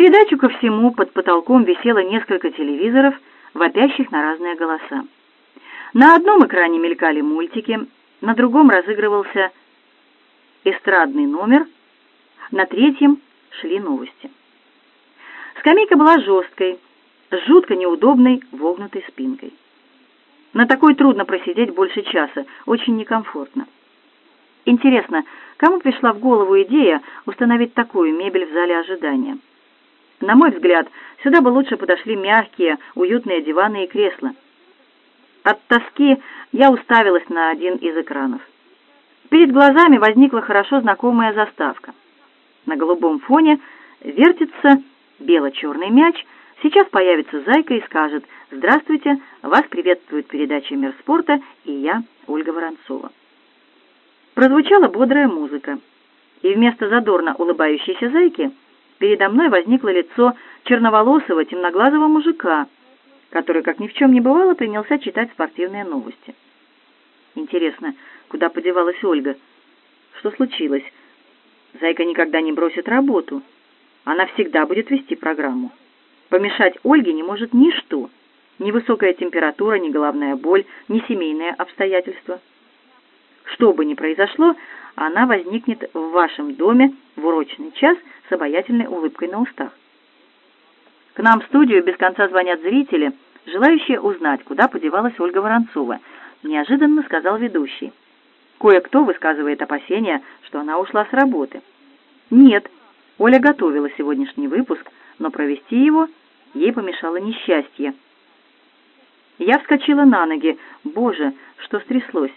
придачу ко всему под потолком висело несколько телевизоров, вопящих на разные голоса. На одном экране мелькали мультики, на другом разыгрывался эстрадный номер, на третьем шли новости. Скамейка была жесткой, с жутко неудобной вогнутой спинкой. На такой трудно просидеть больше часа, очень некомфортно. Интересно, кому пришла в голову идея установить такую мебель в зале ожидания? На мой взгляд, сюда бы лучше подошли мягкие, уютные диваны и кресла. От тоски я уставилась на один из экранов. Перед глазами возникла хорошо знакомая заставка. На голубом фоне вертится бело-черный мяч. Сейчас появится зайка и скажет «Здравствуйте, вас приветствует передача «Мир спорта» и я, Ольга Воронцова». Прозвучала бодрая музыка, и вместо задорно улыбающейся зайки передо мной возникло лицо черноволосого темноглазого мужика — который, как ни в чем не бывало, принялся читать спортивные новости. Интересно, куда подевалась Ольга? Что случилось? Зайка никогда не бросит работу. Она всегда будет вести программу. Помешать Ольге не может ничто. Ни высокая температура, ни головная боль, ни семейные обстоятельства. Что бы ни произошло, она возникнет в вашем доме в урочный час с обаятельной улыбкой на устах. К нам в студию без конца звонят зрители, желающие узнать, куда подевалась Ольга Воронцова, неожиданно сказал ведущий. Кое-кто высказывает опасения, что она ушла с работы. Нет, Оля готовила сегодняшний выпуск, но провести его ей помешало несчастье. Я вскочила на ноги. Боже, что стряслось?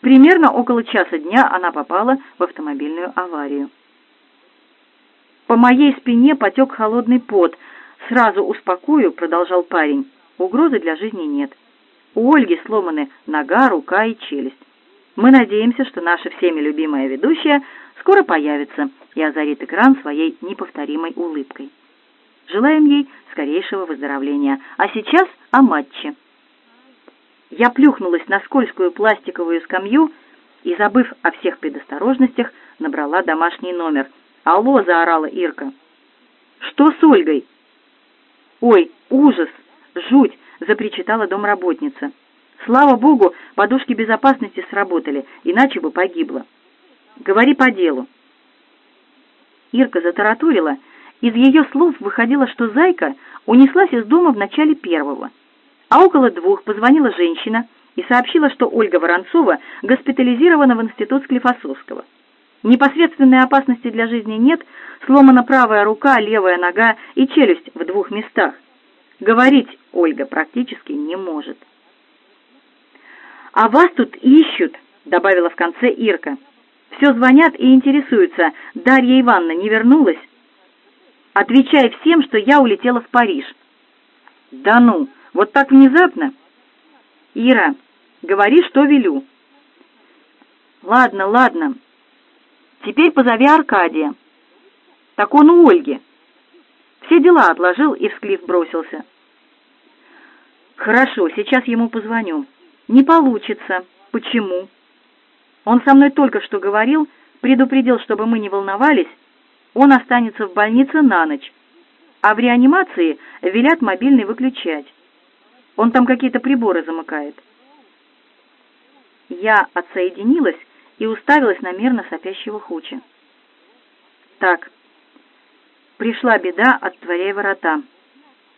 Примерно около часа дня она попала в автомобильную аварию. По моей спине потек холодный пот. «Сразу успокою», — продолжал парень. «Угрозы для жизни нет. У Ольги сломаны нога, рука и челюсть. Мы надеемся, что наша всеми любимая ведущая скоро появится и озарит экран своей неповторимой улыбкой. Желаем ей скорейшего выздоровления. А сейчас о матче». Я плюхнулась на скользкую пластиковую скамью и, забыв о всех предосторожностях, набрала домашний номер — «Алло!» — заорала Ирка. «Что с Ольгой?» «Ой, ужас! Жуть!» — запричитала домработница. «Слава богу, подушки безопасности сработали, иначе бы погибла. Говори по делу». Ирка затаратурила. Из ее слов выходило, что Зайка унеслась из дома в начале первого. А около двух позвонила женщина и сообщила, что Ольга Воронцова госпитализирована в институт Склифосовского. Непосредственной опасности для жизни нет, сломана правая рука, левая нога и челюсть в двух местах. Говорить Ольга практически не может. «А вас тут ищут», — добавила в конце Ирка. «Все звонят и интересуются, Дарья Ивановна не вернулась?» «Отвечай всем, что я улетела в Париж». «Да ну, вот так внезапно?» «Ира, говори, что велю». «Ладно, ладно, Теперь позови Аркадия. Так он у Ольги. Все дела отложил и в бросился. Хорошо, сейчас ему позвоню. Не получится. Почему? Он со мной только что говорил, предупредил, чтобы мы не волновались. Он останется в больнице на ночь. А в реанимации велят мобильный выключать. Он там какие-то приборы замыкает. Я отсоединилась и уставилась на мирно сопящего Хуча. «Так, пришла беда, отворяй ворота.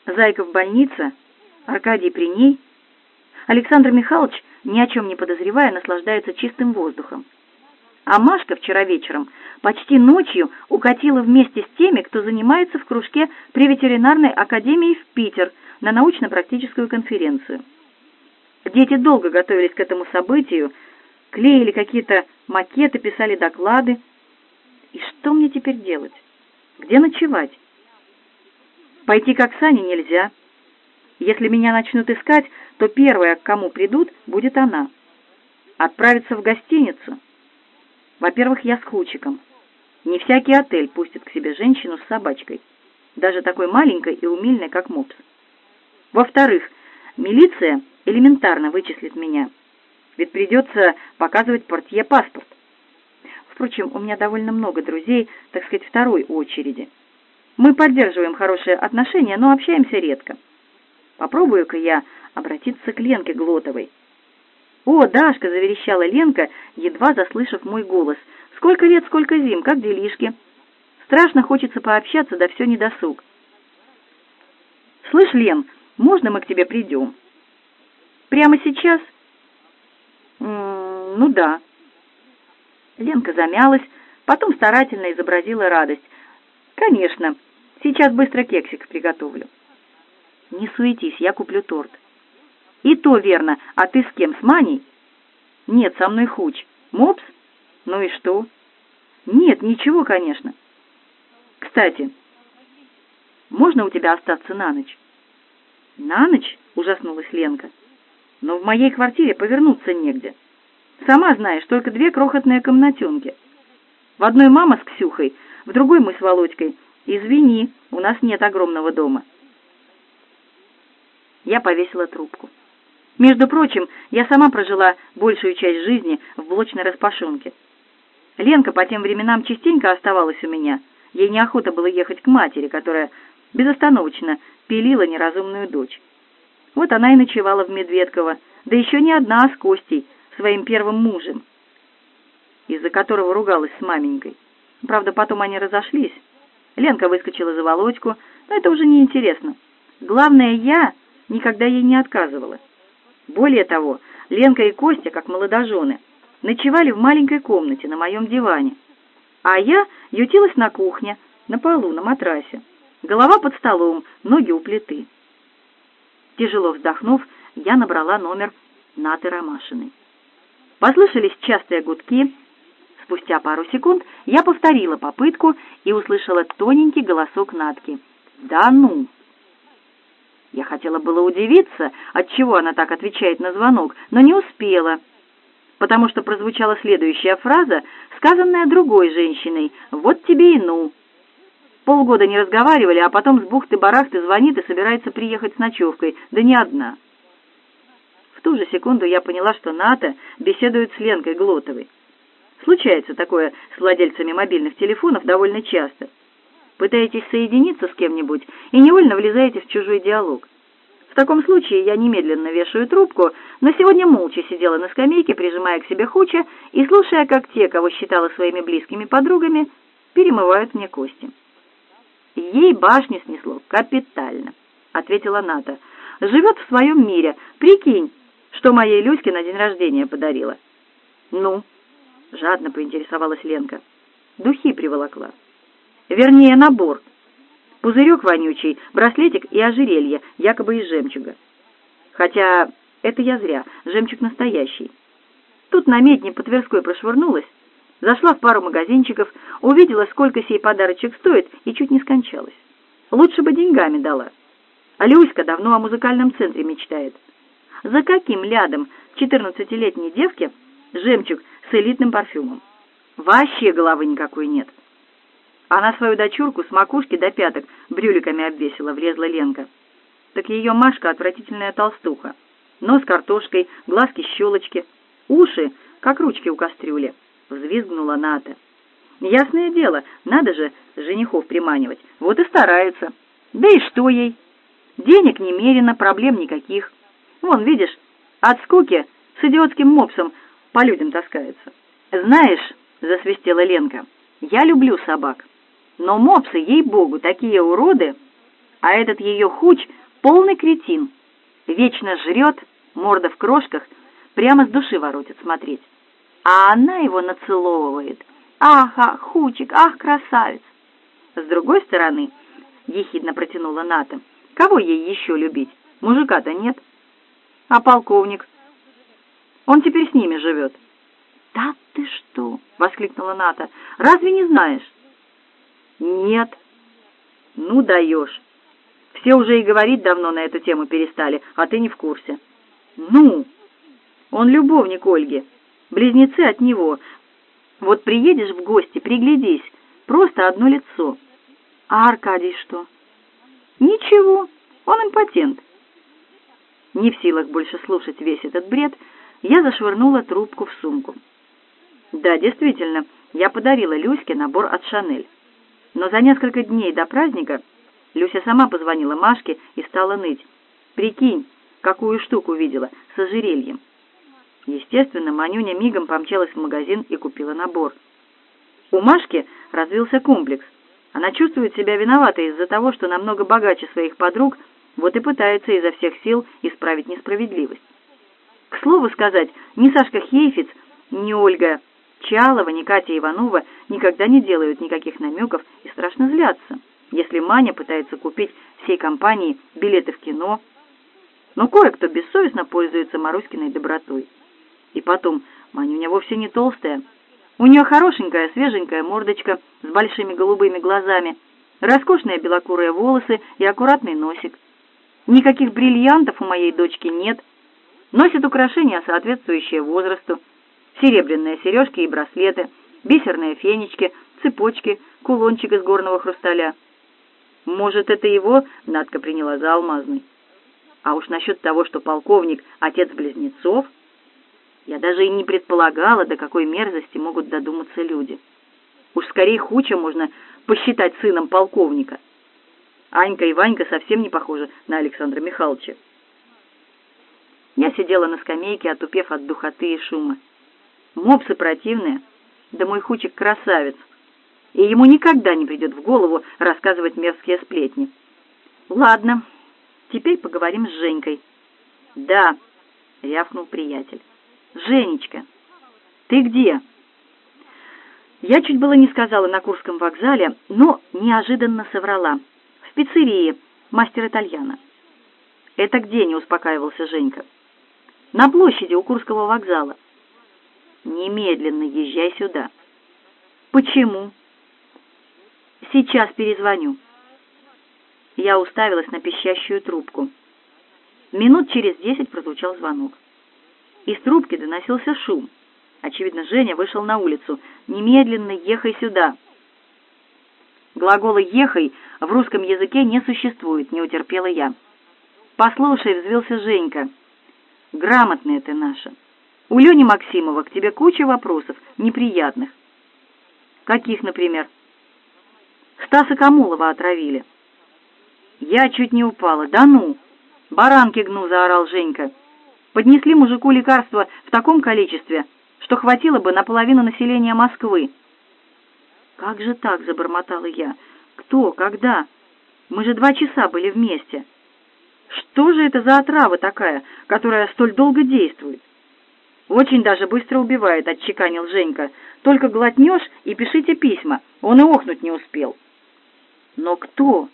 Зайка в больнице, Аркадий при ней. Александр Михайлович, ни о чем не подозревая, наслаждается чистым воздухом. А Машка вчера вечером почти ночью укатила вместе с теми, кто занимается в кружке при ветеринарной академии в Питер на научно-практическую конференцию. Дети долго готовились к этому событию, клеили какие-то макеты, писали доклады. И что мне теперь делать? Где ночевать? Пойти к Оксане нельзя. Если меня начнут искать, то первая, к кому придут, будет она. Отправиться в гостиницу? Во-первых, я с Хучиком. Не всякий отель пустит к себе женщину с собачкой, даже такой маленькой и умильной, как Мопс. Во-вторых, милиция элементарно вычислит меня – ведь придется показывать портье паспорт. Впрочем, у меня довольно много друзей, так сказать, второй очереди. Мы поддерживаем хорошие отношения, но общаемся редко. Попробую-ка я обратиться к Ленке Глотовой. «О, Дашка!» — заверещала Ленка, едва заслышав мой голос. «Сколько лет, сколько зим, как делишки?» Страшно хочется пообщаться, да все не досуг. «Слышь, Лен, можно мы к тебе придем?» «Прямо сейчас?» М -м «Ну да». Ленка замялась, потом старательно изобразила радость. «Конечно, сейчас быстро кексик приготовлю». «Не суетись, я куплю торт». «И то верно. А ты с кем, с Маней?» «Нет, со мной Хуч. Мопс? Ну и что?» «Нет, ничего, конечно». «Кстати, можно у тебя остаться на ночь?» «На ночь?» — ужаснулась Ленка. «Но в моей квартире повернуться негде. Сама знаешь, только две крохотные комнатенки. В одной мама с Ксюхой, в другой мы с Володькой. Извини, у нас нет огромного дома». Я повесила трубку. Между прочим, я сама прожила большую часть жизни в блочной распашонке. Ленка по тем временам частенько оставалась у меня. Ей неохота было ехать к матери, которая безостановочно пилила неразумную дочь. Вот она и ночевала в Медведково, да еще не одна, а с Костей, своим первым мужем, из-за которого ругалась с маменькой. Правда, потом они разошлись. Ленка выскочила за Володьку, но это уже не интересно. Главное, я никогда ей не отказывала. Более того, Ленка и Костя, как молодожены, ночевали в маленькой комнате на моем диване, а я ютилась на кухне, на полу, на матрасе. Голова под столом, ноги у плиты. Тяжело вздохнув, я набрала номер Наты Ромашиной. Послышались частые гудки. Спустя пару секунд я повторила попытку и услышала тоненький голосок Натки. «Да ну!» Я хотела было удивиться, отчего она так отвечает на звонок, но не успела, потому что прозвучала следующая фраза, сказанная другой женщиной «Вот тебе и ну». Полгода не разговаривали, а потом с бухты-барахты звонит и собирается приехать с ночевкой, да не одна. В ту же секунду я поняла, что Ната беседует с Ленкой Глотовой. Случается такое с владельцами мобильных телефонов довольно часто – Пытаетесь соединиться с кем-нибудь и невольно влезаете в чужой диалог. В таком случае я немедленно вешаю трубку, но сегодня молча сидела на скамейке, прижимая к себе Хуча и слушая, как те, кого считала своими близкими подругами, перемывают мне кости. «Ей башню снесло капитально», — ответила Ната. «Живет в своем мире. Прикинь, что моей Люське на день рождения подарила». «Ну?» — жадно поинтересовалась Ленка. «Духи приволокла». Вернее, набор. Пузырек вонючий, браслетик и ожерелье, якобы из жемчуга. Хотя это я зря, жемчуг настоящий. Тут на медне по Тверской прошвырнулась, зашла в пару магазинчиков, увидела, сколько сей подарочек стоит, и чуть не скончалась. Лучше бы деньгами дала. А Люська давно о музыкальном центре мечтает. За каким лядом четырнадцатилетней девке жемчуг с элитным парфюмом? Вообще головы никакой нет. Она свою дочурку с макушки до пяток брюликами обвесила, влезла Ленка. Так ее Машка отвратительная толстуха. Нос картошкой, глазки-щелочки, уши, как ручки у кастрюли. Взвизгнула Ната. Ясное дело, надо же женихов приманивать. Вот и стараются. Да и что ей? Денег немерено, проблем никаких. Вон, видишь, от скуки с идиотским мопсом по людям таскается. Знаешь, засвистела Ленка, я люблю собак. Но мопсы, ей-богу, такие уроды, а этот ее хуч — полный кретин. Вечно жрет, морда в крошках, прямо с души воротит смотреть. А она его нацеловывает. Ах, ах, хучик, ах, красавец! С другой стороны, — ехидно протянула Ната, — кого ей еще любить? Мужика-то нет. А полковник? Он теперь с ними живет. «Да ты что!» — воскликнула Ната. «Разве не знаешь?» «Нет». «Ну, даешь. Все уже и говорить давно на эту тему перестали, а ты не в курсе». «Ну?» «Он любовник Ольги. Близнецы от него. Вот приедешь в гости, приглядись. Просто одно лицо». «А Аркадий что?» «Ничего. Он импотент». Не в силах больше слушать весь этот бред, я зашвырнула трубку в сумку. Да, действительно, я подарила Люське набор от Шанель. Но за несколько дней до праздника Люся сама позвонила Машке и стала ныть. «Прикинь, какую штуку видела с ожерельем». Естественно, Манюня мигом помчалась в магазин и купила набор. У Машки развился комплекс. Она чувствует себя виноватой из-за того, что намного богаче своих подруг, вот и пытается изо всех сил исправить несправедливость. К слову сказать, ни Сашка Хейфиц, ни Ольга Чалова, ни Катя Иванова никогда не делают никаких намеков и страшно злятся, если Маня пытается купить всей компании билеты в кино. Но кое-кто бессовестно пользуется Маруськиной добротой. И потом, Манюня вовсе не толстая. У нее хорошенькая, свеженькая мордочка с большими голубыми глазами, роскошные белокурые волосы и аккуратный носик. Никаких бриллиантов у моей дочки нет. Носит украшения, соответствующие возрасту, серебряные сережки и браслеты, бисерные фенечки, цепочки, кулончик из горного хрусталя. Может, это его Надка приняла за алмазный. А уж насчет того, что полковник — отец близнецов, я даже и не предполагала, до какой мерзости могут додуматься люди. Уж скорее Хуча можно посчитать сыном полковника. Анька и Ванька совсем не похожи на Александра Михайловича. Я сидела на скамейке, отупев от духоты и шума. Мопсы противные, да мой хучик красавец, и ему никогда не придет в голову рассказывать мерзкие сплетни. Ладно, теперь поговорим с Женькой. Да, рявкнул приятель. Женечка, ты где? Я чуть было не сказала на Курском вокзале, но неожиданно соврала. В пиццерии, мастер итальяна. Это где, не успокаивался Женька? На площади у Курского вокзала. Немедленно езжай сюда. Почему? Сейчас перезвоню. Я уставилась на пищащую трубку. Минут через десять прозвучал звонок. Из трубки доносился шум. Очевидно, Женя вышел на улицу. «Немедленно ехай сюда!» Глагола «ехай» в русском языке не существует, не утерпела я. «Послушай», — взвился Женька, — «грамотная ты наша». У Лени Максимова к тебе куча вопросов, неприятных. Каких, например? Стаса Камулова отравили. Я чуть не упала. Да ну! Баранки гну, заорал Женька. Поднесли мужику лекарства в таком количестве, что хватило бы на половину населения Москвы. Как же так, забормотала я. Кто, когда? Мы же два часа были вместе. Что же это за отрава такая, которая столь долго действует? «Очень даже быстро убивает», — отчеканил Женька. «Только глотнешь и пишите письма. Он и охнуть не успел». «Но кто?»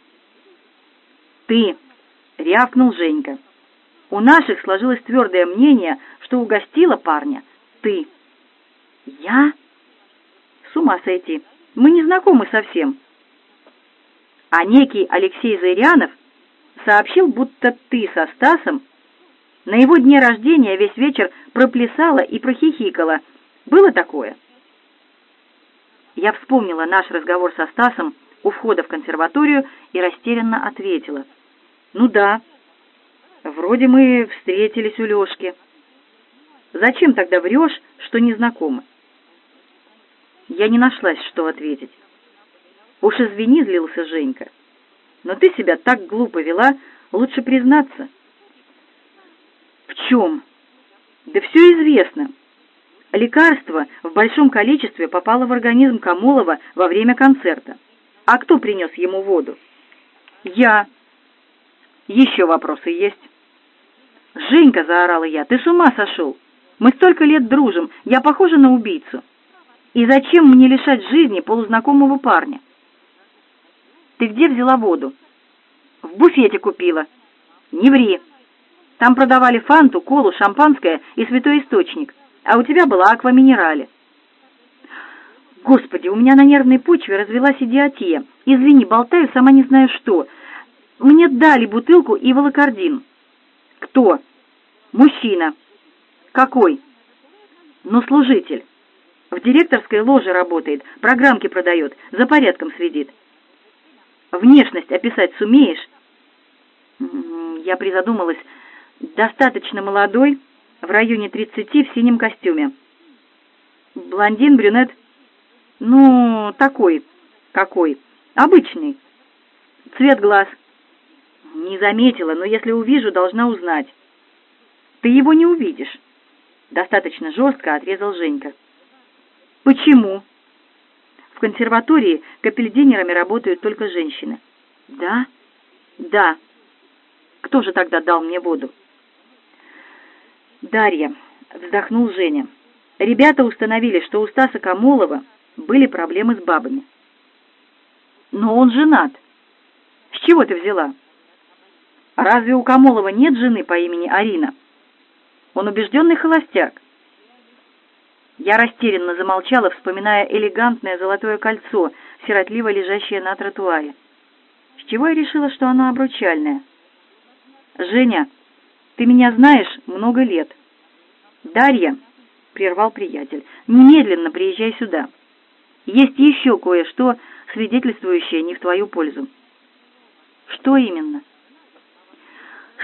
«Ты», — рявкнул Женька. «У наших сложилось твердое мнение, что угостила парня ты». «Я?» «С ума сойти. Мы не знакомы совсем». А некий Алексей Зырянов сообщил, будто ты со Стасом на его дне рождения весь вечер проплясала и прохихикала. Было такое? Я вспомнила наш разговор со Стасом у входа в консерваторию и растерянно ответила. «Ну да, вроде мы встретились у Лёшки. Зачем тогда врешь, что не знакомы?» Я не нашлась, что ответить. «Уж извини», — злился Женька. «Но ты себя так глупо вела, лучше признаться». В чем? Да все известно. Лекарство в большом количестве попало в организм Камолова во время концерта. А кто принес ему воду? Я. Еще вопросы есть? Женька, заорала я, ты с ума сошел? Мы столько лет дружим, я похожа на убийцу. И зачем мне лишать жизни полузнакомого парня? Ты где взяла воду? В буфете купила. Не ври. Там продавали фанту, колу, шампанское и святой источник, а у тебя была акваминерале. Господи, у меня на нервной почве развелась идиотия. Извини, болтаю, сама не знаю что. Мне дали бутылку и волокордин. Кто? Мужчина. Какой? Ну, служитель. В директорской ложе работает, программки продает, за порядком следит. Внешность описать сумеешь? Я призадумалась, достаточно молодой, в районе тридцати, в синем костюме. Блондин, брюнет, ну, такой, какой. Обычный. Цвет глаз. Не заметила, но если увижу, должна узнать. Ты его не увидишь. Достаточно жестко отрезал Женька. Почему? В консерватории капельдинерами работают только женщины. Да? Да. Кто же тогда дал мне воду? Дарья, вздохнул Женя. Ребята установили, что у Стаса Камолова были проблемы с бабами. Но он женат. С чего ты взяла? Разве у Камолова нет жены по имени Арина? Он убежденный холостяк. Я растерянно замолчала, вспоминая элегантное золотое кольцо, сиротливо лежащее на тротуаре. С чего я решила, что оно обручальное? «Женя, ты меня знаешь много лет». «Дарья», — прервал приятель, — «немедленно приезжай сюда. Есть еще кое-что, свидетельствующее не в твою пользу». «Что именно?»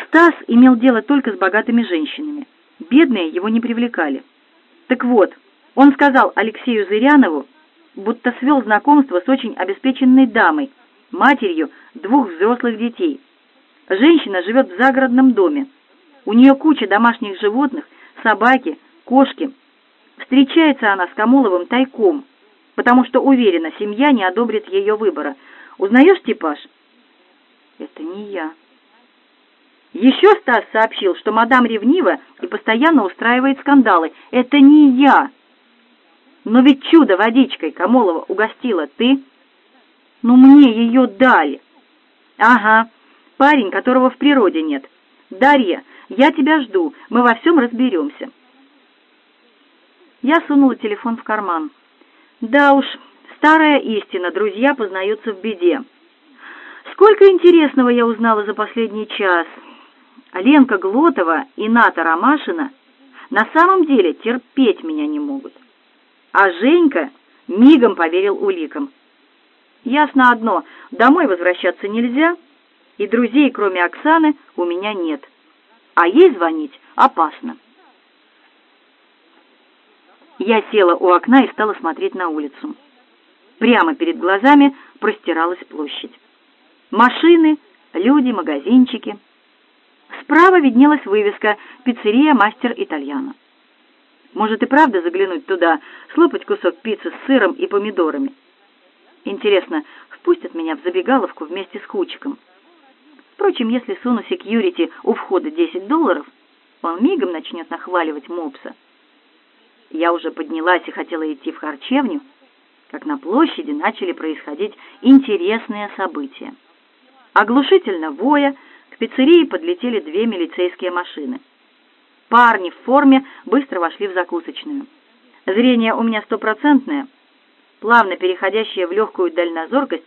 Стас имел дело только с богатыми женщинами. Бедные его не привлекали. Так вот, он сказал Алексею Зырянову, будто свел знакомство с очень обеспеченной дамой, матерью двух взрослых детей. Женщина живет в загородном доме. У нее куча домашних животных, собаки, кошки. Встречается она с Камоловым тайком, потому что уверена, семья не одобрит ее выбора. Узнаешь типаж? Это не я. Еще Стас сообщил, что мадам ревнива и постоянно устраивает скандалы. Это не я. Но ведь чудо водичкой Камолова угостила ты. Ну, мне ее дали. Ага, парень, которого в природе нет. Дарья, я тебя жду, мы во всем разберемся. Я сунула телефон в карман. Да уж, старая истина, друзья познаются в беде. Сколько интересного я узнала за последний час. Ленка Глотова и Ната Ромашина на самом деле терпеть меня не могут. А Женька мигом поверил уликам. Ясно одно, домой возвращаться нельзя, и друзей, кроме Оксаны, у меня нет. А ей звонить опасно. Я села у окна и стала смотреть на улицу. Прямо перед глазами простиралась площадь. Машины, люди, магазинчики — Справа виднелась вывеска «Пиццерия Мастер Итальяно». Может и правда заглянуть туда, слопать кусок пиццы с сыром и помидорами. Интересно, впустят меня в забегаловку вместе с Хучиком? Впрочем, если суну секьюрити у входа 10 долларов, он мигом начнет нахваливать мопса. Я уже поднялась и хотела идти в харчевню, как на площади начали происходить интересные события. Оглушительно воя, к пиццерии подлетели две милицейские машины. Парни в форме быстро вошли в закусочную. Зрение у меня стопроцентное, плавно переходящее в легкую дальнозоркость.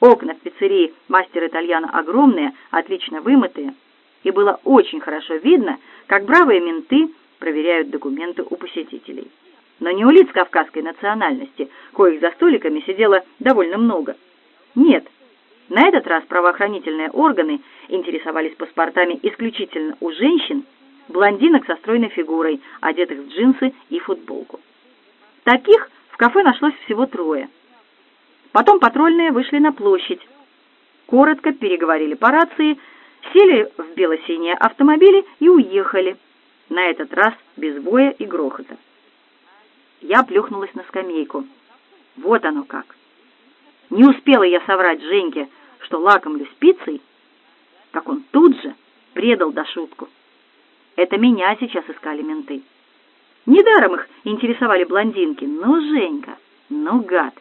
Окна в пиццерии «Мастер Итальяно» огромные, отлично вымытые, и было очень хорошо видно, как бравые менты проверяют документы у посетителей. Но не у лиц кавказской национальности, коих за столиками сидело довольно много. Нет, на этот раз правоохранительные органы интересовались паспортами исключительно у женщин, блондинок со стройной фигурой, одетых в джинсы и футболку. Таких в кафе нашлось всего трое. Потом патрульные вышли на площадь, коротко переговорили по рации, сели в бело-синие автомобили и уехали, на этот раз без боя и грохота. Я плюхнулась на скамейку. Вот оно как. Не успела я соврать Женьке, что лакомлюсь пиццей, как он тут же предал до шутку. Это меня сейчас искали менты. Недаром их интересовали блондинки. Ну, Женька, ну, гад.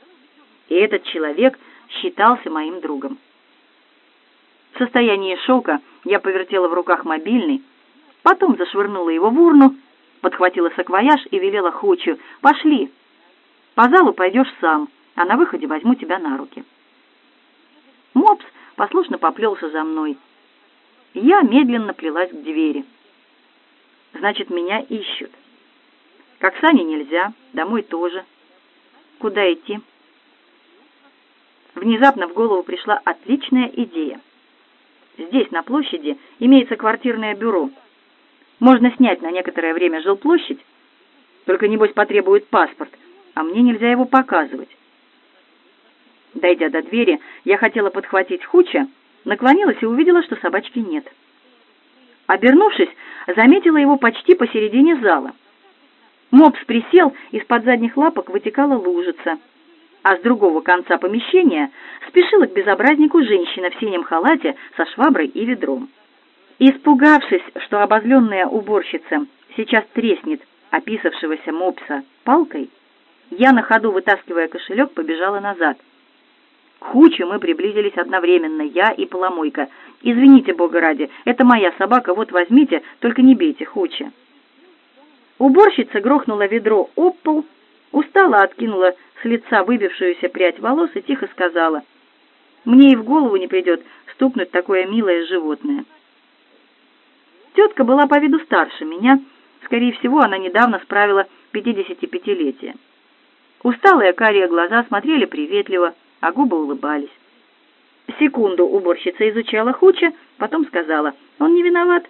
И этот человек считался моим другом. В состоянии шока я повертела в руках мобильный, потом зашвырнула его в урну, подхватила саквояж и велела Хучу «Пошли! По залу пойдешь сам, а на выходе возьму тебя на руки». Мопс послушно поплелся за мной. Я медленно плелась к двери. Значит, меня ищут. Как Сане нельзя, домой тоже. Куда идти? Внезапно в голову пришла отличная идея. Здесь, на площади, имеется квартирное бюро. Можно снять на некоторое время жилплощадь, только, небось, потребует паспорт, а мне нельзя его показывать. Дойдя до двери, я хотела подхватить Хуча, наклонилась и увидела, что собачки нет. Обернувшись, заметила его почти посередине зала. Мопс присел, из-под задних лапок вытекала лужица, а с другого конца помещения спешила к безобразнику женщина в синем халате со шваброй и ведром. Испугавшись, что обозленная уборщица сейчас треснет описавшегося мопса палкой, я на ходу, вытаскивая кошелек, побежала назад. Хуче мы приблизились одновременно, я и Поломойка. «Извините, Бога ради, это моя собака, вот возьмите, только не бейте Хуча». Уборщица грохнула ведро об пол, устало откинула с лица выбившуюся прядь волос и тихо сказала, «Мне и в голову не придет стукнуть такое милое животное». Тетка была по виду старше меня, скорее всего, она недавно справила 55-летие. Усталые карие глаза смотрели приветливо, а губы улыбались. Секунду уборщица изучала Хуча, потом сказала, он не виноват,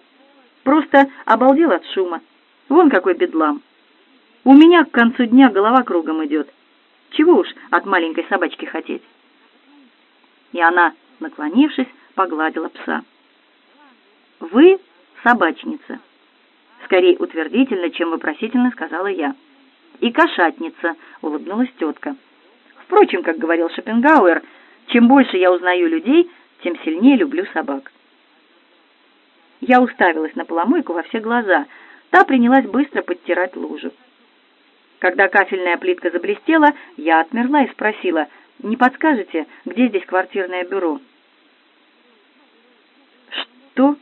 просто обалдел от шума. Вон какой бедлам. У меня к концу дня голова кругом идет. Чего уж от маленькой собачки хотеть? И она, наклонившись, погладила пса. «Вы собачница», — скорее утвердительно, чем вопросительно сказала я. «И кошатница», — улыбнулась тетка. Впрочем, как говорил Шопенгауэр, чем больше я узнаю людей, тем сильнее люблю собак. Я уставилась на поломойку во все глаза. Та принялась быстро подтирать лужу. Когда кафельная плитка заблестела, я отмерла и спросила, «Не подскажете, где здесь квартирное бюро?» «Что?»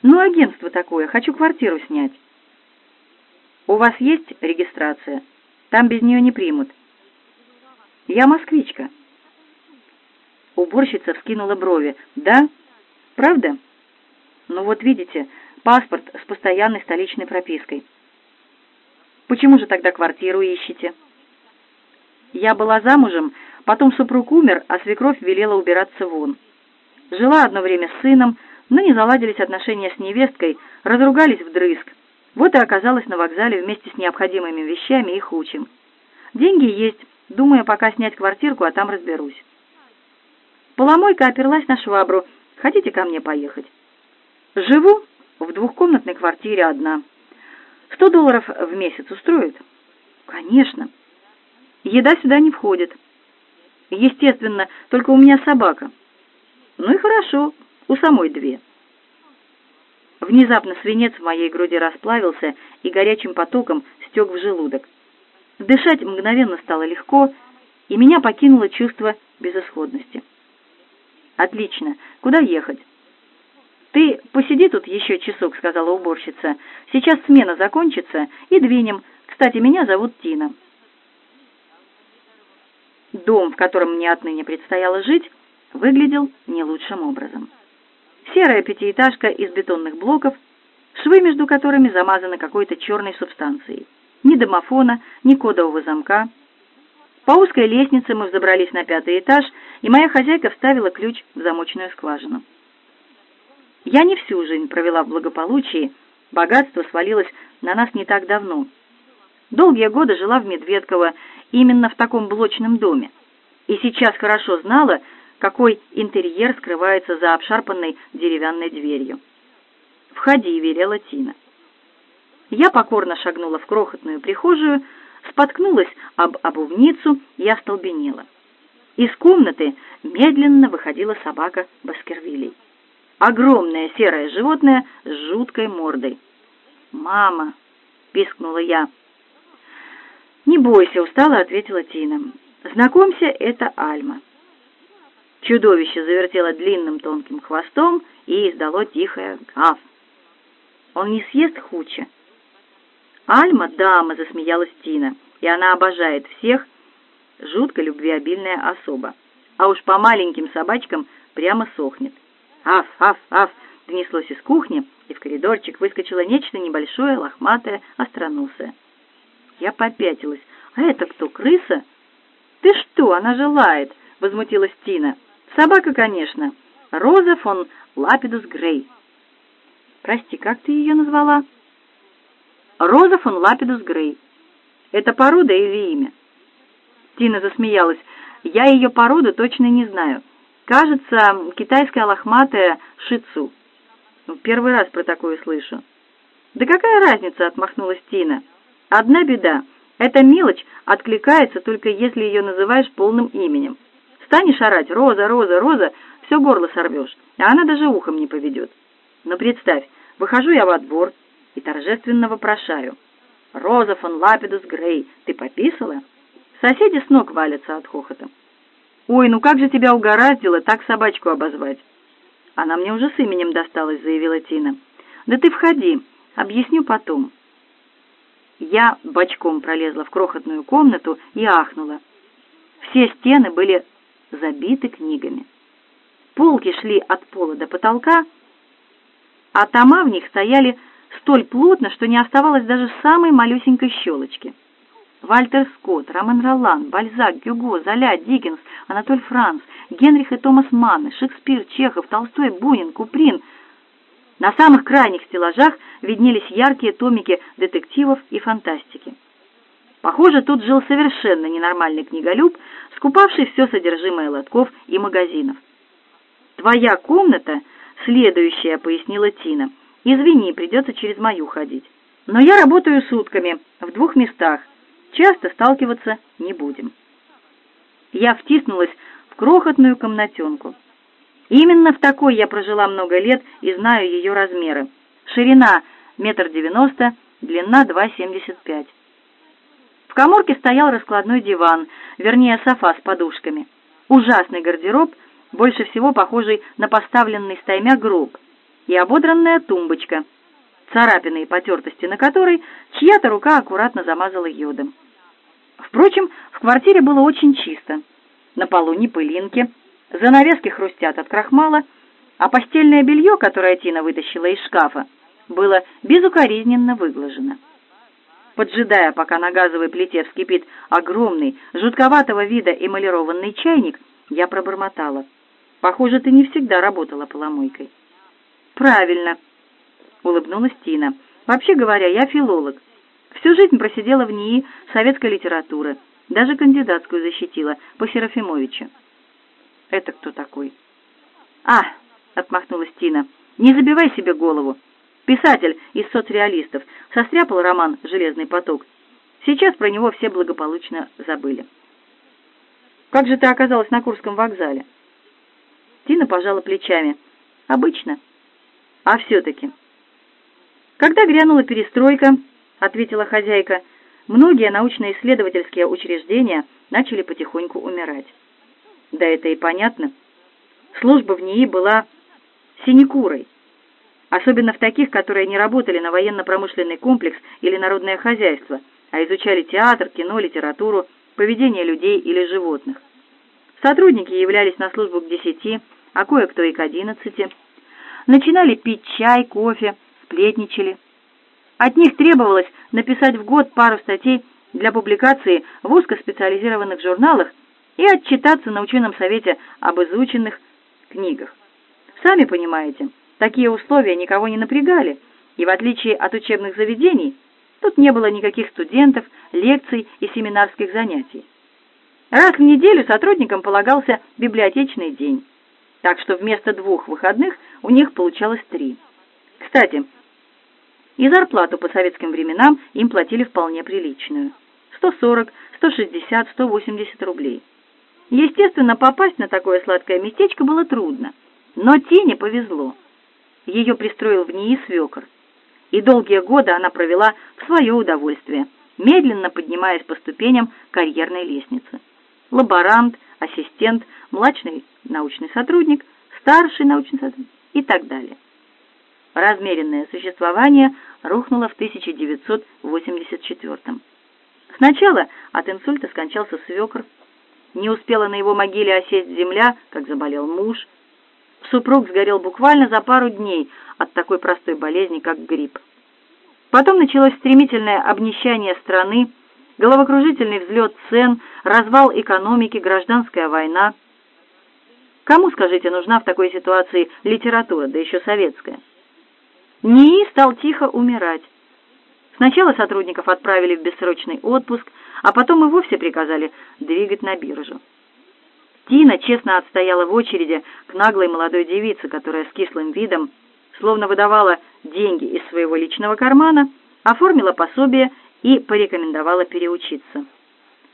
«Ну, агентство такое, хочу квартиру снять». «У вас есть регистрация? Там без нее не примут». Я москвичка. Уборщица вскинула брови. Да? Правда? Ну вот видите, паспорт с постоянной столичной пропиской. Почему же тогда квартиру ищете? Я была замужем, потом супруг умер, а свекровь велела убираться вон. Жила одно время с сыном, но не заладились отношения с невесткой, разругались вдрызг. Вот и оказалась на вокзале вместе с необходимыми вещами и хучем. Деньги есть, Думаю, пока снять квартирку, а там разберусь. Поломойка оперлась на швабру. Хотите ко мне поехать? Живу в двухкомнатной квартире одна. Сто долларов в месяц устроит? Конечно. Еда сюда не входит. Естественно, только у меня собака. Ну и хорошо, у самой две. Внезапно свинец в моей груди расплавился и горячим потоком стек в желудок. Дышать мгновенно стало легко, и меня покинуло чувство безысходности. «Отлично. Куда ехать?» «Ты посиди тут еще часок», — сказала уборщица. «Сейчас смена закончится, и двинем. Кстати, меня зовут Тина». Дом, в котором мне отныне предстояло жить, выглядел не лучшим образом. Серая пятиэтажка из бетонных блоков, швы между которыми замазаны какой-то черной субстанцией ни домофона, ни кодового замка. По узкой лестнице мы взобрались на пятый этаж, и моя хозяйка вставила ключ в замочную скважину. Я не всю жизнь провела в благополучии, богатство свалилось на нас не так давно. Долгие годы жила в Медведково именно в таком блочном доме, и сейчас хорошо знала, какой интерьер скрывается за обшарпанной деревянной дверью. «Входи», — велела Тина. Я покорно шагнула в крохотную прихожую, споткнулась об обувницу и остолбенела. Из комнаты медленно выходила собака Баскервилей. Огромное серое животное с жуткой мордой. «Мама!» — пискнула я. «Не бойся», — устало ответила Тина. «Знакомься, это Альма». Чудовище завертело длинным тонким хвостом и издало тихое «гав». «Он не съест хуча?» «Альма — дама», — засмеялась Тина, «и она обожает всех, жутко любвеобильная особа. А уж по маленьким собачкам прямо сохнет. «Аф, аф, аф!» — донеслось из кухни, и в коридорчик выскочило нечто небольшое, лохматое, остроносое. Я попятилась. «А это кто, крыса?» «Ты что, она же лает!» — возмутилась Тина. «Собака, конечно. Роза фон Лапидус Грей». «Прости, как ты ее назвала?» Роза фон Лапидус Грей. Это порода или имя? Тина засмеялась. Я ее породу точно не знаю. Кажется, китайская лохматая шицу. Ну, первый раз про такое слышу. Да какая разница, отмахнулась Тина. Одна беда. Эта мелочь откликается только если ее называешь полным именем. Станешь орать «Роза, Роза, Роза», все горло сорвешь, а она даже ухом не поведет. Но представь, выхожу я во двор и торжественно вопрошаю. «Роза фон Лапидус Грей, ты пописала?» Соседи с ног валятся от хохота. «Ой, ну как же тебя угораздило так собачку обозвать?» «Она мне уже с именем досталась», — заявила Тина. «Да ты входи, объясню потом». Я бочком пролезла в крохотную комнату и ахнула. Все стены были забиты книгами. Полки шли от пола до потолка, а тома в них стояли столь плотно, что не оставалось даже самой малюсенькой щелочки. Вальтер Скотт, Роман Ролан, Бальзак, Гюго, Золя, Диккенс, Анатоль Франц, Генрих и Томас Манн, Шекспир, Чехов, Толстой, Бунин, Куприн. На самых крайних стеллажах виднелись яркие томики детективов и фантастики. Похоже, тут жил совершенно ненормальный книголюб, скупавший все содержимое лотков и магазинов. «Твоя комната, следующая», — пояснила Тина. «Извини, придется через мою ходить. Но я работаю сутками, в двух местах. Часто сталкиваться не будем». Я втиснулась в крохотную комнатенку. Именно в такой я прожила много лет и знаю ее размеры. Ширина — метр девяносто, длина — два семьдесят пять. В коморке стоял раскладной диван, вернее, софа с подушками. Ужасный гардероб, больше всего похожий на поставленный стаймя гроб, и ободранная тумбочка, царапины и потертости на которой чья-то рука аккуратно замазала йодом. Впрочем, в квартире было очень чисто. На полу ни пылинки, занавески хрустят от крахмала, а постельное белье, которое Тина вытащила из шкафа, было безукоризненно выглажено. Поджидая, пока на газовой плите вскипит огромный, жутковатого вида эмалированный чайник, я пробормотала. «Похоже, ты не всегда работала поломойкой». «Правильно», — улыбнулась Тина. «Вообще говоря, я филолог. Всю жизнь просидела в НИИ советской литературы, даже кандидатскую защитила по Серафимовичу». «Это кто такой?» «А», — отмахнулась Тина, — «не забивай себе голову. Писатель из соцреалистов состряпал роман «Железный поток». Сейчас про него все благополучно забыли. «Как же ты оказалась на Курском вокзале?» Тина пожала плечами. «Обычно. А все-таки». «Когда грянула перестройка», — ответила хозяйка, «многие научно-исследовательские учреждения начали потихоньку умирать». Да это и понятно. Служба в НИИ была синекурой особенно в таких, которые не работали на военно-промышленный комплекс или народное хозяйство, а изучали театр, кино, литературу, поведение людей или животных. Сотрудники являлись на службу к десяти, а кое-кто и к одиннадцати. Начинали пить чай, кофе, сплетничали. От них требовалось написать в год пару статей для публикации в узкоспециализированных журналах и отчитаться на ученом совете об изученных книгах. Сами понимаете, Такие условия никого не напрягали, и в отличие от учебных заведений, тут не было никаких студентов, лекций и семинарских занятий. Раз в неделю сотрудникам полагался библиотечный день, так что вместо двух выходных у них получалось три. Кстати, и зарплату по советским временам им платили вполне приличную – 140, 160, 180 рублей. Естественно, попасть на такое сладкое местечко было трудно, но Тине повезло. Ее пристроил в НИИ свекор. И долгие годы она провела в свое удовольствие, медленно поднимаясь по ступеням карьерной лестницы. Лаборант, ассистент, младший научный сотрудник, старший научный сотрудник и так далее. Размеренное существование рухнуло в 1984 -м. Сначала от инсульта скончался свекр. Не успела на его могиле осесть земля, как заболел муж – Супруг сгорел буквально за пару дней от такой простой болезни, как грипп. Потом началось стремительное обнищание страны, головокружительный взлет цен, развал экономики, гражданская война. Кому, скажите, нужна в такой ситуации литература, да еще советская? НИИ стал тихо умирать. Сначала сотрудников отправили в бессрочный отпуск, а потом и вовсе приказали двигать на биржу. Тина честно отстояла в очереди к наглой молодой девице, которая с кислым видом, словно выдавала деньги из своего личного кармана, оформила пособие и порекомендовала переучиться.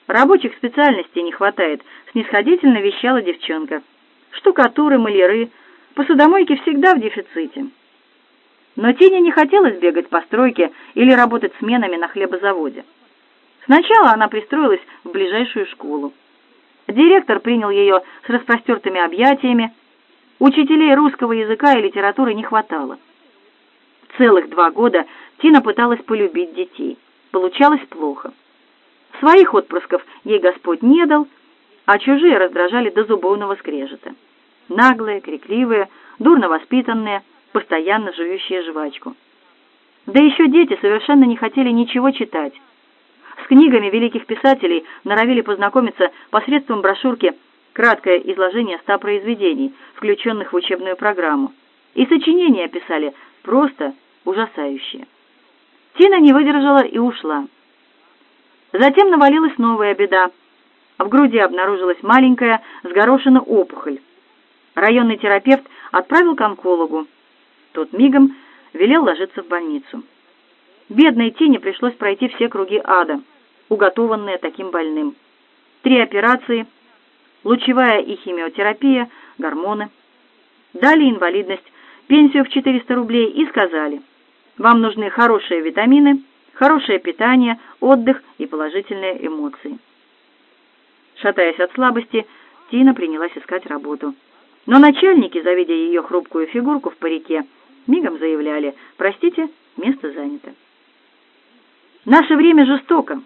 «Рабочих специальностей не хватает», — снисходительно вещала девчонка. «Штукатуры, маляры, посудомойки всегда в дефиците». Но Тине не хотелось бегать по стройке или работать сменами на хлебозаводе. Сначала она пристроилась в ближайшую школу. Директор принял ее с распростертыми объятиями. Учителей русского языка и литературы не хватало. Целых два года Тина пыталась полюбить детей. Получалось плохо. Своих отпрысков ей Господь не дал, а чужие раздражали до зубовного скрежета. Наглые, крикливые, дурно воспитанные, постоянно жующие жвачку. Да еще дети совершенно не хотели ничего читать. С книгами великих писателей норовили познакомиться посредством брошюрки «Краткое изложение ста произведений», включенных в учебную программу. И сочинения писали просто ужасающие. Тина не выдержала и ушла. Затем навалилась новая беда. В груди обнаружилась маленькая с горошина опухоль. Районный терапевт отправил к онкологу. Тот мигом велел ложиться в больницу. Бедной Тине пришлось пройти все круги ада, уготованные таким больным. Три операции, лучевая и химиотерапия, гормоны. Дали инвалидность, пенсию в 400 рублей и сказали, вам нужны хорошие витамины, хорошее питание, отдых и положительные эмоции. Шатаясь от слабости, Тина принялась искать работу. Но начальники, завидя ее хрупкую фигурку в парике, мигом заявляли «Простите, место занято». Наше время жестоко.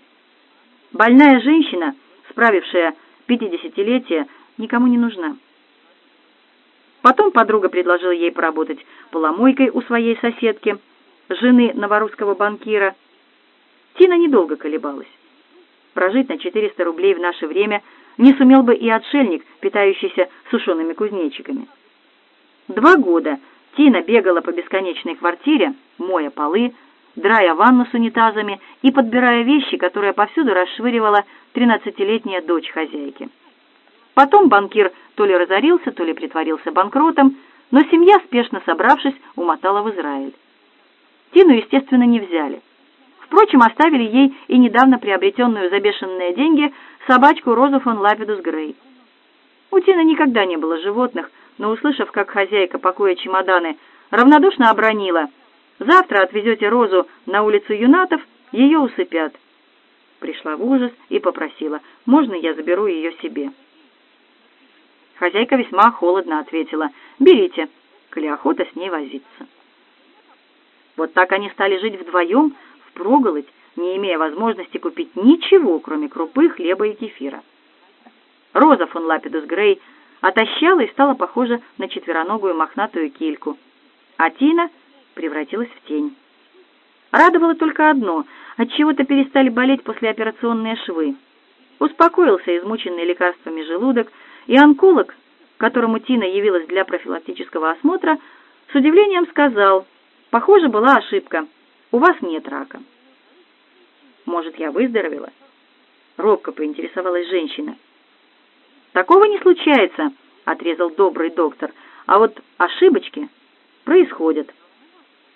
Больная женщина, справившая пятидесятилетие, никому не нужна. Потом подруга предложила ей поработать поломойкой у своей соседки, жены новорусского банкира. Тина недолго колебалась. Прожить на 400 рублей в наше время не сумел бы и отшельник, питающийся сушеными кузнечиками. Два года Тина бегала по бесконечной квартире, моя полы, драя ванну с унитазами и подбирая вещи, которые повсюду расшвыривала тринадцатилетняя дочь хозяйки. Потом банкир то ли разорился, то ли притворился банкротом, но семья, спешно собравшись, умотала в Израиль. Тину, естественно, не взяли. Впрочем, оставили ей и недавно приобретенную за бешеные деньги собачку Розу фон Лапидус Грей. У Тины никогда не было животных, но, услышав, как хозяйка, покоя чемоданы, равнодушно обронила «Завтра отвезете Розу на улицу Юнатов, ее усыпят». Пришла в ужас и попросила «Можно я заберу ее себе?» Хозяйка весьма холодно ответила «Берите, коли охота с ней возиться». Вот так они стали жить вдвоем, впроголодь, не имея возможности купить ничего, кроме крупы, хлеба и кефира. Роза фон Лапидус Грей отощала и стала похожа на четвероногую мохнатую кильку, а Тина превратилась в тень. Радовало только одно — от чего то перестали болеть послеоперационные швы. Успокоился измученный лекарствами желудок, и онколог, которому Тина явилась для профилактического осмотра, с удивлением сказал, «Похоже, была ошибка. У вас нет рака». «Может, я выздоровела?» Робко поинтересовалась женщина. «Такого не случается», — отрезал добрый доктор. «А вот ошибочки происходят.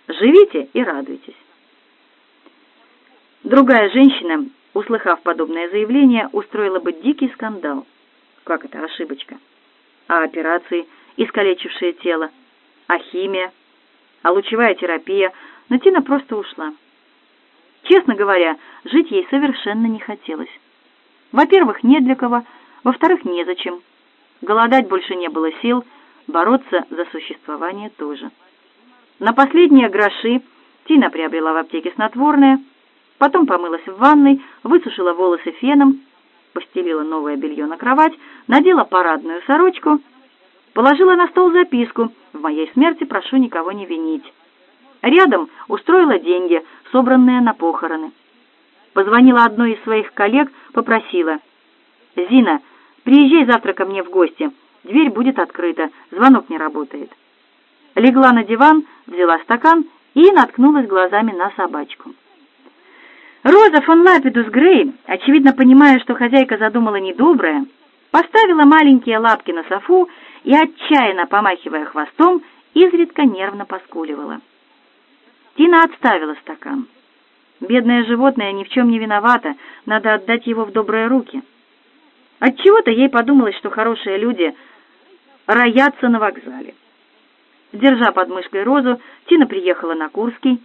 Живите и радуйтесь». Другая женщина, услыхав подобное заявление, устроила бы дикий скандал. Как это ошибочка? А операции, искалечившие тело? А химия? А лучевая терапия? Но Тина просто ушла. Честно говоря, жить ей совершенно не хотелось. Во-первых, не для кого, во-вторых, незачем. Голодать больше не было сил, бороться за существование тоже. На последние гроши Тина приобрела в аптеке снотворное, потом помылась в ванной, высушила волосы феном, постелила новое белье на кровать, надела парадную сорочку, положила на стол записку «В моей смерти прошу никого не винить». Рядом устроила деньги, собранные на похороны. Позвонила одной из своих коллег, попросила «Зина, приезжай завтра ко мне в гости, дверь будет открыта, звонок не работает». Легла на диван, взяла стакан и наткнулась глазами на собачку. Роза фон Лапидус Грей, очевидно понимая, что хозяйка задумала недоброе, поставила маленькие лапки на софу и, отчаянно помахивая хвостом, изредка нервно поскуливала. Тина отставила стакан. Бедное животное ни в чем не виновато, надо отдать его в добрые руки. Отчего-то ей подумалось, что хорошие люди роятся на вокзале. Держа под мышкой розу, Тина приехала на Курский,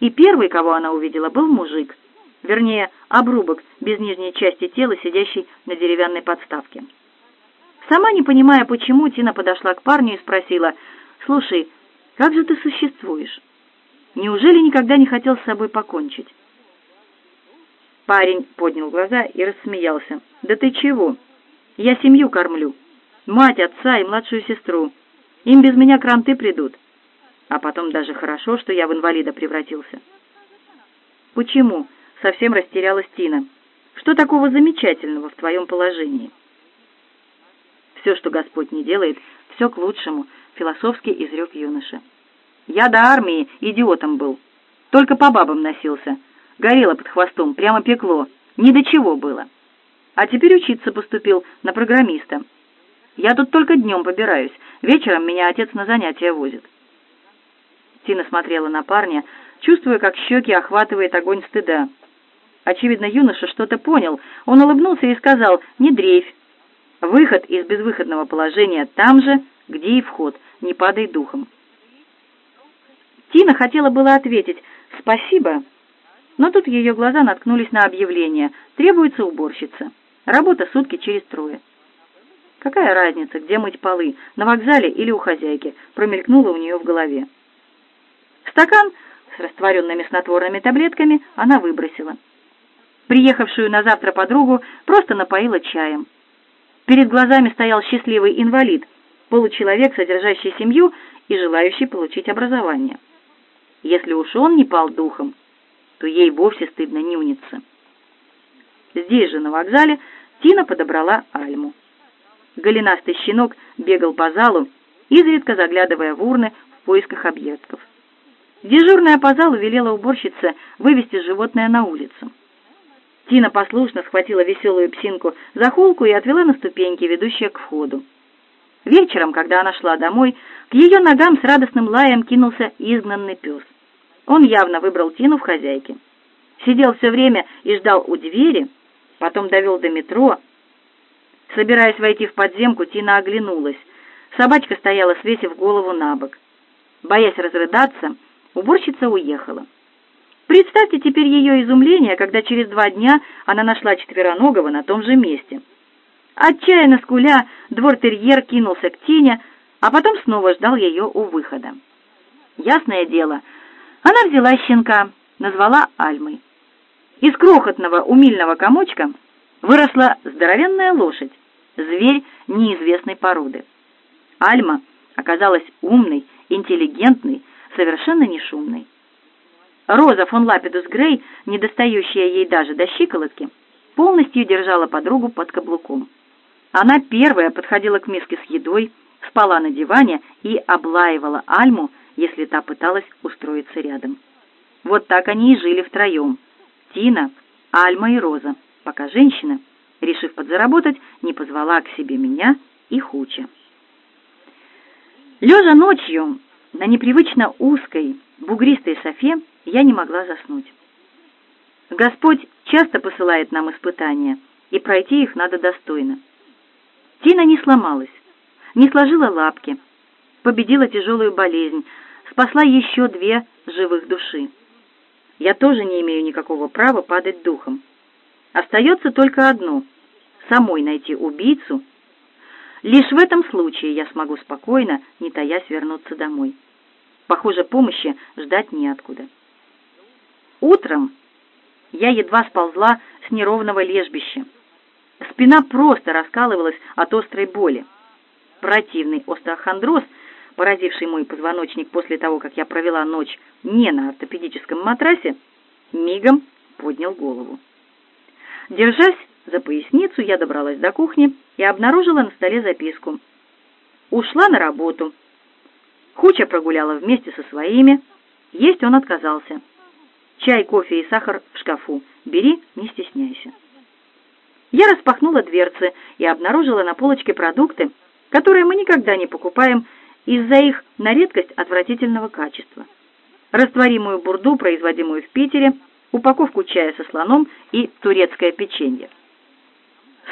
и первый, кого она увидела, был мужик, вернее, обрубок без нижней части тела, сидящий на деревянной подставке. Сама не понимая, почему, Тина подошла к парню и спросила, «Слушай, как же ты существуешь? Неужели никогда не хотел с собой покончить?» Парень поднял глаза и рассмеялся. «Да ты чего? Я семью кормлю. Мать, отца и младшую сестру. Им без меня кранты придут. А потом даже хорошо, что я в инвалида превратился». «Почему?» — совсем растерялась Тина. «Что такого замечательного в твоем положении?» «Все, что Господь не делает, все к лучшему», — философски изрек юноша. «Я до армии идиотом был. Только по бабам носился. Горело под хвостом, прямо пекло. Ни до чего было. А теперь учиться поступил на программиста. Я тут только днем побираюсь. Вечером меня отец на занятия возит». Тина смотрела на парня, чувствуя, как щеки охватывает огонь стыда. Очевидно, юноша что-то понял. Он улыбнулся и сказал «Не дрейфь, Выход из безвыходного положения там же, где и вход, не падай духом. Тина хотела было ответить «спасибо», но тут ее глаза наткнулись на объявление «требуется уборщица». Работа сутки через трое. Какая разница, где мыть полы, на вокзале или у хозяйки, промелькнула у нее в голове. Стакан с растворенными снотворными таблетками она выбросила. Приехавшую на завтра подругу просто напоила чаем. Перед глазами стоял счастливый инвалид, получеловек, содержащий семью и желающий получить образование. Если уж он не пал духом, то ей вовсе стыдно не униться. Здесь же, на вокзале, Тина подобрала Альму. Голенастый щенок бегал по залу, изредка заглядывая в урны в поисках объектов. Дежурная по залу велела уборщице вывести животное на улицу. Тина послушно схватила веселую псинку за холку и отвела на ступеньки, ведущие к входу. Вечером, когда она шла домой, к ее ногам с радостным лаем кинулся изгнанный пес. Он явно выбрал Тину в хозяйке. Сидел все время и ждал у двери, потом довел до метро. Собираясь войти в подземку, Тина оглянулась. Собачка стояла, свесив голову на бок. Боясь разрыдаться, уборщица уехала. Представьте теперь ее изумление, когда через два дня она нашла четвероногого на том же месте. Отчаянно скуля, двор-терьер кинулся к Тине, а потом снова ждал ее у выхода. Ясное дело, она взяла щенка, назвала Альмой. Из крохотного умильного комочка выросла здоровенная лошадь, зверь неизвестной породы. Альма оказалась умной, интеллигентной, совершенно не шумной. Роза фон Лапидус Грей, недостающая ей даже до щиколотки, полностью держала подругу под каблуком. Она первая подходила к миске с едой, спала на диване и облаивала Альму, если та пыталась устроиться рядом. Вот так они и жили втроем. Тина, Альма и Роза, пока женщина, решив подзаработать, не позвала к себе меня и Хуча. Лежа ночью на непривычно узкой, бугристой софе, я не могла заснуть. Господь часто посылает нам испытания, и пройти их надо достойно. Тина не сломалась, не сложила лапки, победила тяжелую болезнь, спасла еще две живых души. Я тоже не имею никакого права падать духом. Остается только одно — самой найти убийцу. Лишь в этом случае я смогу спокойно, не таясь, вернуться домой. Похоже, помощи ждать неоткуда. Утром я едва сползла с неровного лежбища. Спина просто раскалывалась от острой боли. Противный остеохондроз, поразивший мой позвоночник после того, как я провела ночь не на ортопедическом матрасе, мигом поднял голову. Держась за поясницу, я добралась до кухни и обнаружила на столе записку. Ушла на работу. Хуча прогуляла вместе со своими. Есть он отказался. Чай, кофе и сахар в шкафу. Бери, не стесняйся. Я распахнула дверцы и обнаружила на полочке продукты, которые мы никогда не покупаем из-за их на редкость отвратительного качества. Растворимую бурду, производимую в Питере, упаковку чая со слоном и турецкое печенье.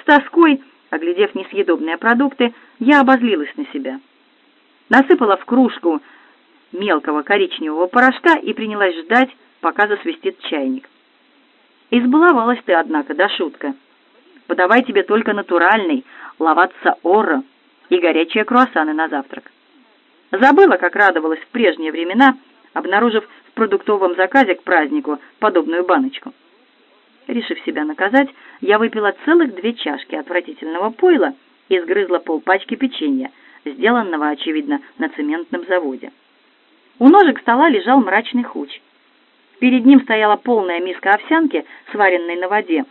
С тоской, оглядев несъедобные продукты, я обозлилась на себя. Насыпала в кружку мелкого коричневого порошка и принялась ждать, пока засвистит чайник. Избаловалась ты, однако, да шутка. Подавай тебе только натуральный, лаватца оро и горячие круассаны на завтрак. Забыла, как радовалась в прежние времена, обнаружив в продуктовом заказе к празднику подобную баночку. Решив себя наказать, я выпила целых две чашки отвратительного пойла и сгрызла полпачки печенья, сделанного, очевидно, на цементном заводе. У ножек стола лежал мрачный хуч. Перед ним стояла полная миска овсянки, сваренной на воде.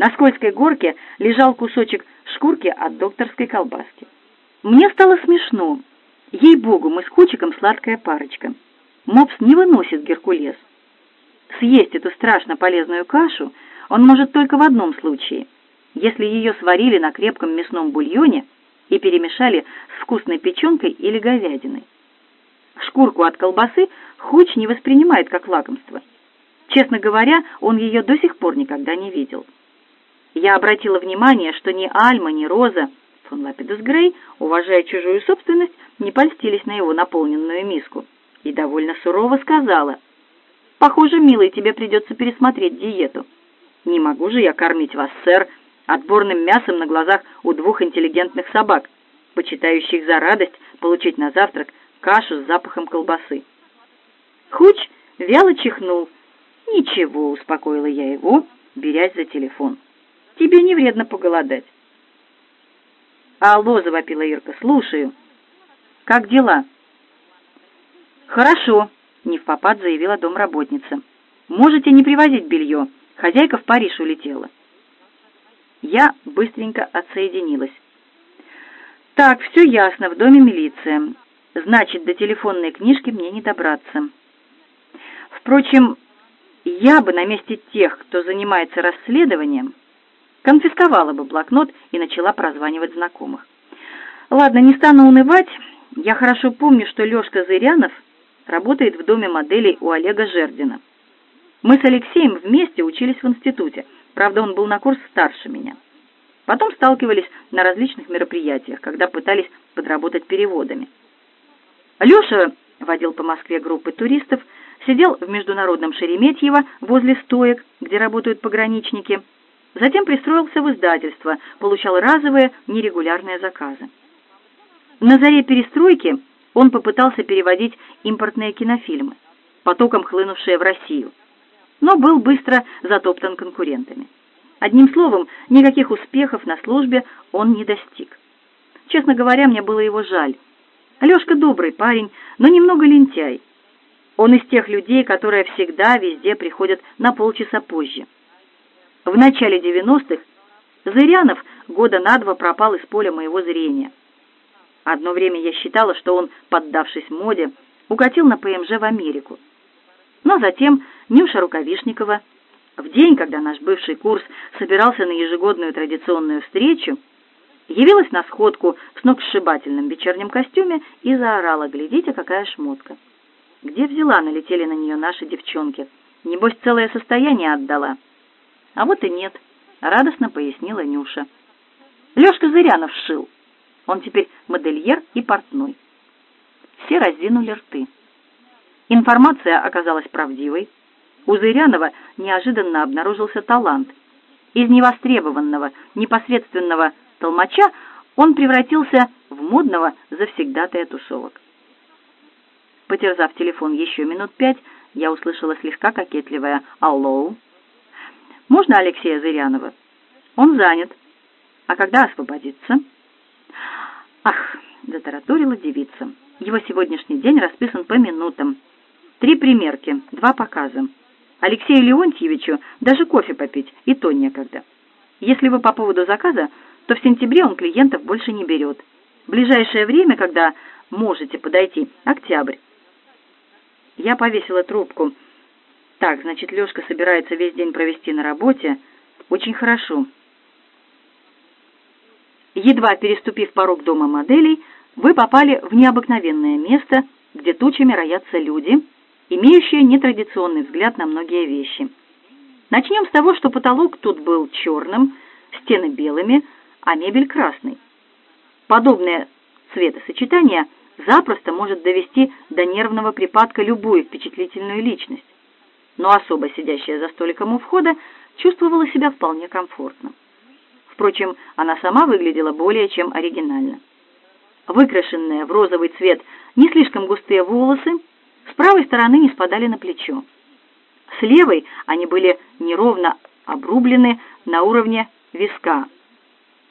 На скользкой горке лежал кусочек шкурки от докторской колбаски. Мне стало смешно. Ей-богу, мы с Хучиком сладкая парочка. Мопс не выносит Геркулес. Съесть эту страшно полезную кашу он может только в одном случае, если ее сварили на крепком мясном бульоне и перемешали с вкусной печенкой или говядиной. Шкурку от колбасы Хуч не воспринимает как лакомство. Честно говоря, он ее до сих пор никогда не видел. Я обратила внимание, что ни Альма, ни Роза фон Лапидус Грей, уважая чужую собственность, не польстились на его наполненную миску и довольно сурово сказала, «Похоже, милый, тебе придется пересмотреть диету. Не могу же я кормить вас, сэр, отборным мясом на глазах у двух интеллигентных собак, почитающих за радость получить на завтрак кашу с запахом колбасы. Хуч вяло чихнул. «Ничего», — успокоила я его, берясь за телефон. «Тебе не вредно поголодать». «Алло», — завопила Ирка, — «слушаю». «Как дела?» «Хорошо», — не в попад заявила домработница. «Можете не привозить белье. Хозяйка в Париж улетела». Я быстренько отсоединилась. «Так, все ясно, в доме милиция. Значит, до телефонной книжки мне не добраться. Впрочем, я бы на месте тех, кто занимается расследованием, конфисковала бы блокнот и начала прозванивать знакомых. Ладно, не стану унывать. Я хорошо помню, что Лёшка Зырянов работает в доме моделей у Олега Жердина. Мы с Алексеем вместе учились в институте. Правда, он был на курс старше меня. Потом сталкивались на различных мероприятиях, когда пытались подработать переводами. Леша водил по Москве группы туристов, сидел в международном Шереметьево возле стоек, где работают пограничники. Затем пристроился в издательство, получал разовые нерегулярные заказы. На заре перестройки он попытался переводить импортные кинофильмы, потоком хлынувшие в Россию, но был быстро затоптан конкурентами. Одним словом, никаких успехов на службе он не достиг. Честно говоря, мне было его жаль. Алешка добрый парень, но немного лентяй. Он из тех людей, которые всегда везде приходят на полчаса позже. В начале 90-х Зырянов года на два пропал из поля моего зрения. Одно время я считала, что он, поддавшись моде, укатил на ПМЖ в Америку. Но затем Нюша Рукавишникова, в день, когда наш бывший курс собирался на ежегодную традиционную встречу, явилась на сходку в сногсшибательном вечернем костюме и заорала «Глядите, какая шмотка!». Где взяла, налетели на нее наши девчонки. Небось, целое состояние отдала. А вот и нет, радостно пояснила Нюша. Лёшка Зырянов шил. Он теперь модельер и портной. Все раздвинули рты. Информация оказалась правдивой. У Зырянова неожиданно обнаружился талант. Из невостребованного, непосредственного толмача он превратился в модного завсегдатая тусовок. Потерзав телефон еще минут пять, я услышала слегка кокетливое «Алло». «Можно Алексея Зырянова?» «Он занят. А когда освободится?» «Ах!» — затараторила девица. «Его сегодняшний день расписан по минутам. Три примерки, два показа. Алексею Леонтьевичу даже кофе попить, и то некогда. Если вы по поводу заказа, то в сентябре он клиентов больше не берет. Ближайшее время, когда можете подойти, октябрь. Я повесила трубку. Так, значит, Лёшка собирается весь день провести на работе. Очень хорошо. Едва переступив порог дома моделей, вы попали в необыкновенное место, где тучами роятся люди, имеющие нетрадиционный взгляд на многие вещи. Начнем с того, что потолок тут был черным, стены белыми, а мебель красной. Подобное цветосочетание запросто может довести до нервного припадка любую впечатлительную личность, но особо сидящая за столиком у входа чувствовала себя вполне комфортно. Впрочем, она сама выглядела более чем оригинально. Выкрашенные в розовый цвет не слишком густые волосы с правой стороны не спадали на плечо. С левой они были неровно обрублены на уровне виска,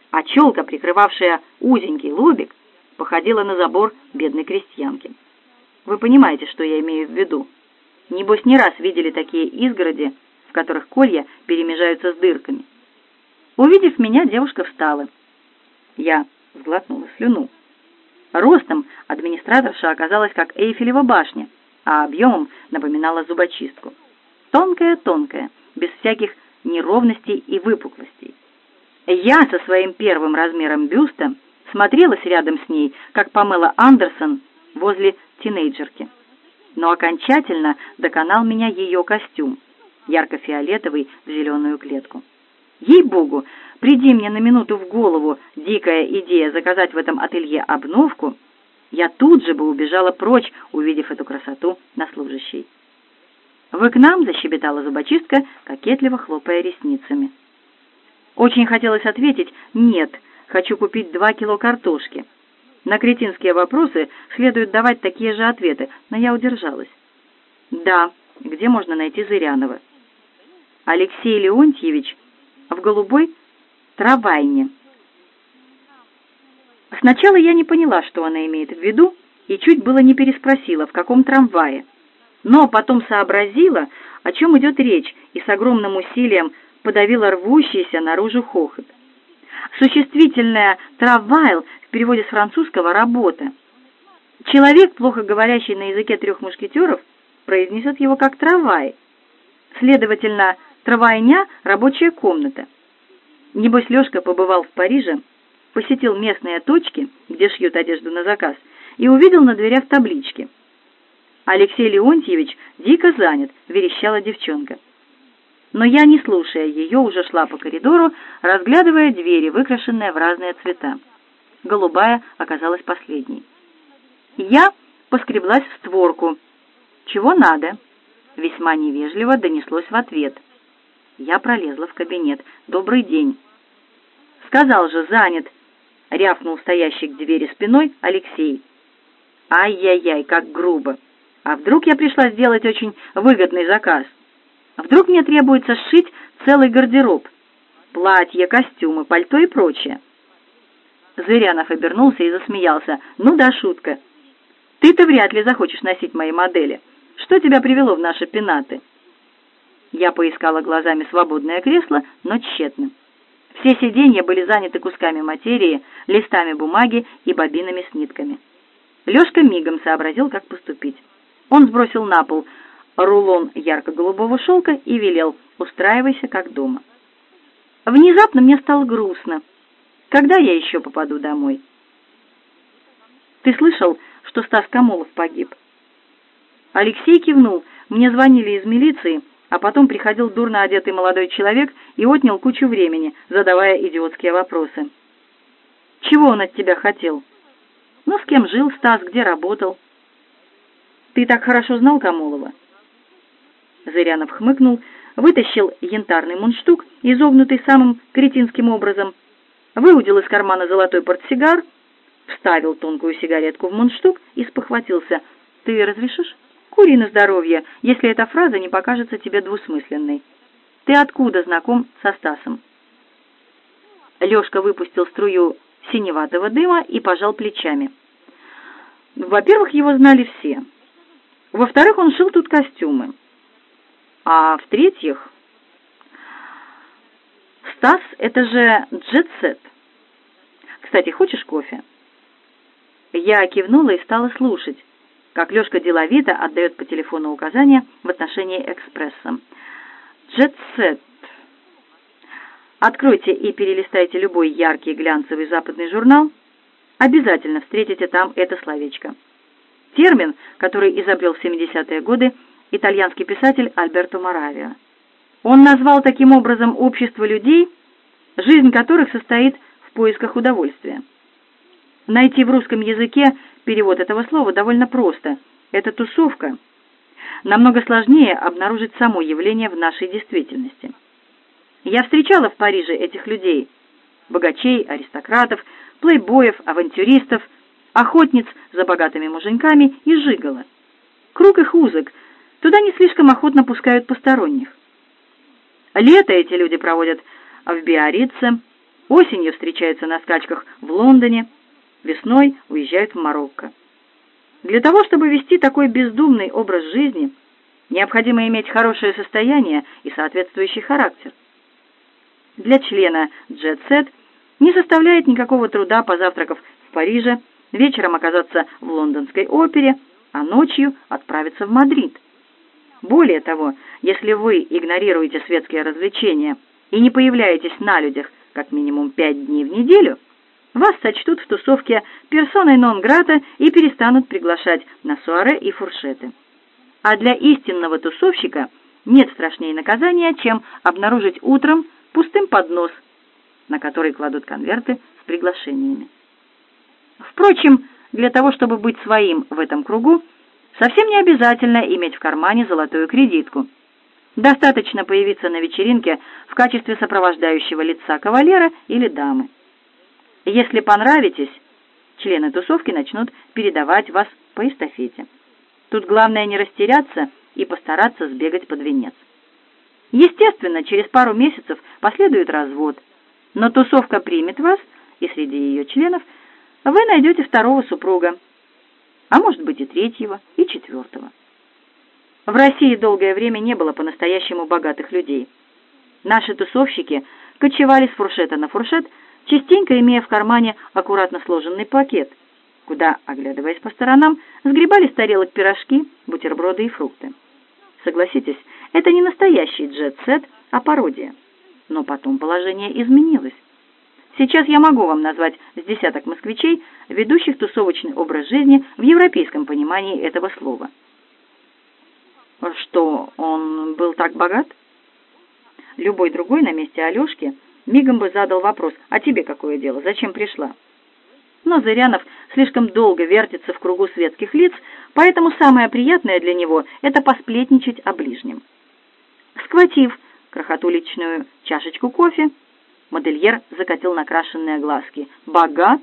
а челка, прикрывавшая узенький лобик, походила на забор бедной крестьянки. Вы понимаете, что я имею в виду? Небось, не раз видели такие изгороди, в которых колья перемежаются с дырками. Увидев меня, девушка встала. Я сглотнула слюну. Ростом администраторша оказалась как Эйфелева башня, а объемом напоминала зубочистку. Тонкая-тонкая, без всяких неровностей и выпуклостей. Я со своим первым размером бюста смотрелась рядом с ней, как Памела Андерсон возле тинейджерки. Но окончательно доконал меня ее костюм, ярко-фиолетовый в зеленую клетку. Ей-богу, приди мне на минуту в голову дикая идея заказать в этом ателье обновку, я тут же бы убежала прочь, увидев эту красоту на служащей. «Вы к нам?» — защебетала зубочистка, кокетливо хлопая ресницами. Очень хотелось ответить «нет», хочу купить два кило картошки. На кретинские вопросы следует давать такие же ответы, но я удержалась. Да, где можно найти Зырянова? Алексей Леонтьевич в голубой трамвайне. Сначала я не поняла, что она имеет в виду, и чуть было не переспросила, в каком трамвае. Но потом сообразила, о чем идет речь, и с огромным усилием подавила рвущийся наружу хохот. Существительное «травайл» в переводе с французского «работа». Человек, плохо говорящий на языке трех мушкетеров, произнесет его как «травай». Следовательно, «травайня» — рабочая комната. Небось, Лешка побывал в Париже, посетил местные точки, где шьют одежду на заказ, и увидел на дверях таблички. «Алексей Леонтьевич дико занят», — верещала девчонка но я, не слушая ее, уже шла по коридору, разглядывая двери, выкрашенные в разные цвета. Голубая оказалась последней. Я поскреблась в створку. «Чего надо?» Весьма невежливо донеслось в ответ. Я пролезла в кабинет. «Добрый день». «Сказал же, занят», — рявкнул стоящий к двери спиной Алексей. «Ай-яй-яй, как грубо! А вдруг я пришла сделать очень выгодный заказ?» Вдруг мне требуется сшить целый гардероб. Платья, костюмы, пальто и прочее. Зырянов обернулся и засмеялся. «Ну да, шутка. Ты-то вряд ли захочешь носить мои модели. Что тебя привело в наши пенаты?» Я поискала глазами свободное кресло, но тщетно. Все сиденья были заняты кусками материи, листами бумаги и бобинами с нитками. Лёшка мигом сообразил, как поступить. Он сбросил на пол рулон ярко-голубого шелка и велел «устраивайся как дома». Внезапно мне стало грустно. Когда я еще попаду домой? Ты слышал, что Стас Камолов погиб? Алексей кивнул. Мне звонили из милиции, а потом приходил дурно одетый молодой человек и отнял кучу времени, задавая идиотские вопросы. Чего он от тебя хотел? Ну, с кем жил Стас, где работал? Ты так хорошо знал Камолова? Зырянов хмыкнул, вытащил янтарный мундштук, изогнутый самым кретинским образом, выудил из кармана золотой портсигар, вставил тонкую сигаретку в мундштук и спохватился. «Ты разрешишь?» «Кури на здоровье, если эта фраза не покажется тебе двусмысленной. Ты откуда знаком со Стасом?» Лёшка выпустил струю синеватого дыма и пожал плечами. Во-первых, его знали все. Во-вторых, он шил тут костюмы. А в-третьих, Стас — это же джет-сет. Кстати, хочешь кофе? Я кивнула и стала слушать, как Лёшка деловито отдает по телефону указания в отношении экспресса. Джет-сет. Откройте и перелистайте любой яркий глянцевый западный журнал, обязательно встретите там это словечко. Термин, который изобрел в 70-е годы итальянский писатель Альберто Моравио. Он назвал таким образом общество людей, жизнь которых состоит в поисках удовольствия. Найти в русском языке перевод этого слова довольно просто. Это тусовка. Намного сложнее обнаружить само явление в нашей действительности. Я встречала в Париже этих людей, богачей, аристократов, плейбоев, авантюристов, охотниц за богатыми муженьками и жигала. Круг их узок, туда не слишком охотно пускают посторонних. Лето эти люди проводят в Биаррице, осенью встречаются на скачках в Лондоне, весной уезжают в Марокко. Для того, чтобы вести такой бездумный образ жизни, необходимо иметь хорошее состояние и соответствующий характер. Для члена Set не составляет никакого труда, позавтракав в Париже, вечером оказаться в лондонской опере, а ночью отправиться в Мадрид. Более того, если вы игнорируете светские развлечения и не появляетесь на людях как минимум пять дней в неделю, вас сочтут в тусовке персоной нон-грата и перестанут приглашать на суаре и фуршеты. А для истинного тусовщика нет страшнее наказания, чем обнаружить утром пустым поднос, на который кладут конверты с приглашениями. Впрочем, для того, чтобы быть своим в этом кругу, совсем не обязательно иметь в кармане золотую кредитку. Достаточно появиться на вечеринке в качестве сопровождающего лица кавалера или дамы. Если понравитесь, члены тусовки начнут передавать вас по эстафете. Тут главное не растеряться и постараться сбегать под венец. Естественно, через пару месяцев последует развод, но тусовка примет вас, и среди ее членов вы найдете второго супруга, а может быть и третьего, и четвертого. В России долгое время не было по-настоящему богатых людей. Наши тусовщики кочевали с фуршета на фуршет, частенько имея в кармане аккуратно сложенный пакет, куда, оглядываясь по сторонам, сгребали с тарелок пирожки, бутерброды и фрукты. Согласитесь, это не настоящий джет-сет, а пародия. Но потом положение изменилось. Сейчас я могу вам назвать с десяток москвичей, ведущих тусовочный образ жизни в европейском понимании этого слова. Что, он был так богат? Любой другой на месте Алешки мигом бы задал вопрос, а тебе какое дело, зачем пришла? Но Зырянов слишком долго вертится в кругу светских лиц, поэтому самое приятное для него — это посплетничать о ближнем. Схватив крохотуличную чашечку кофе, модельер закатил накрашенные глазки. «Богат?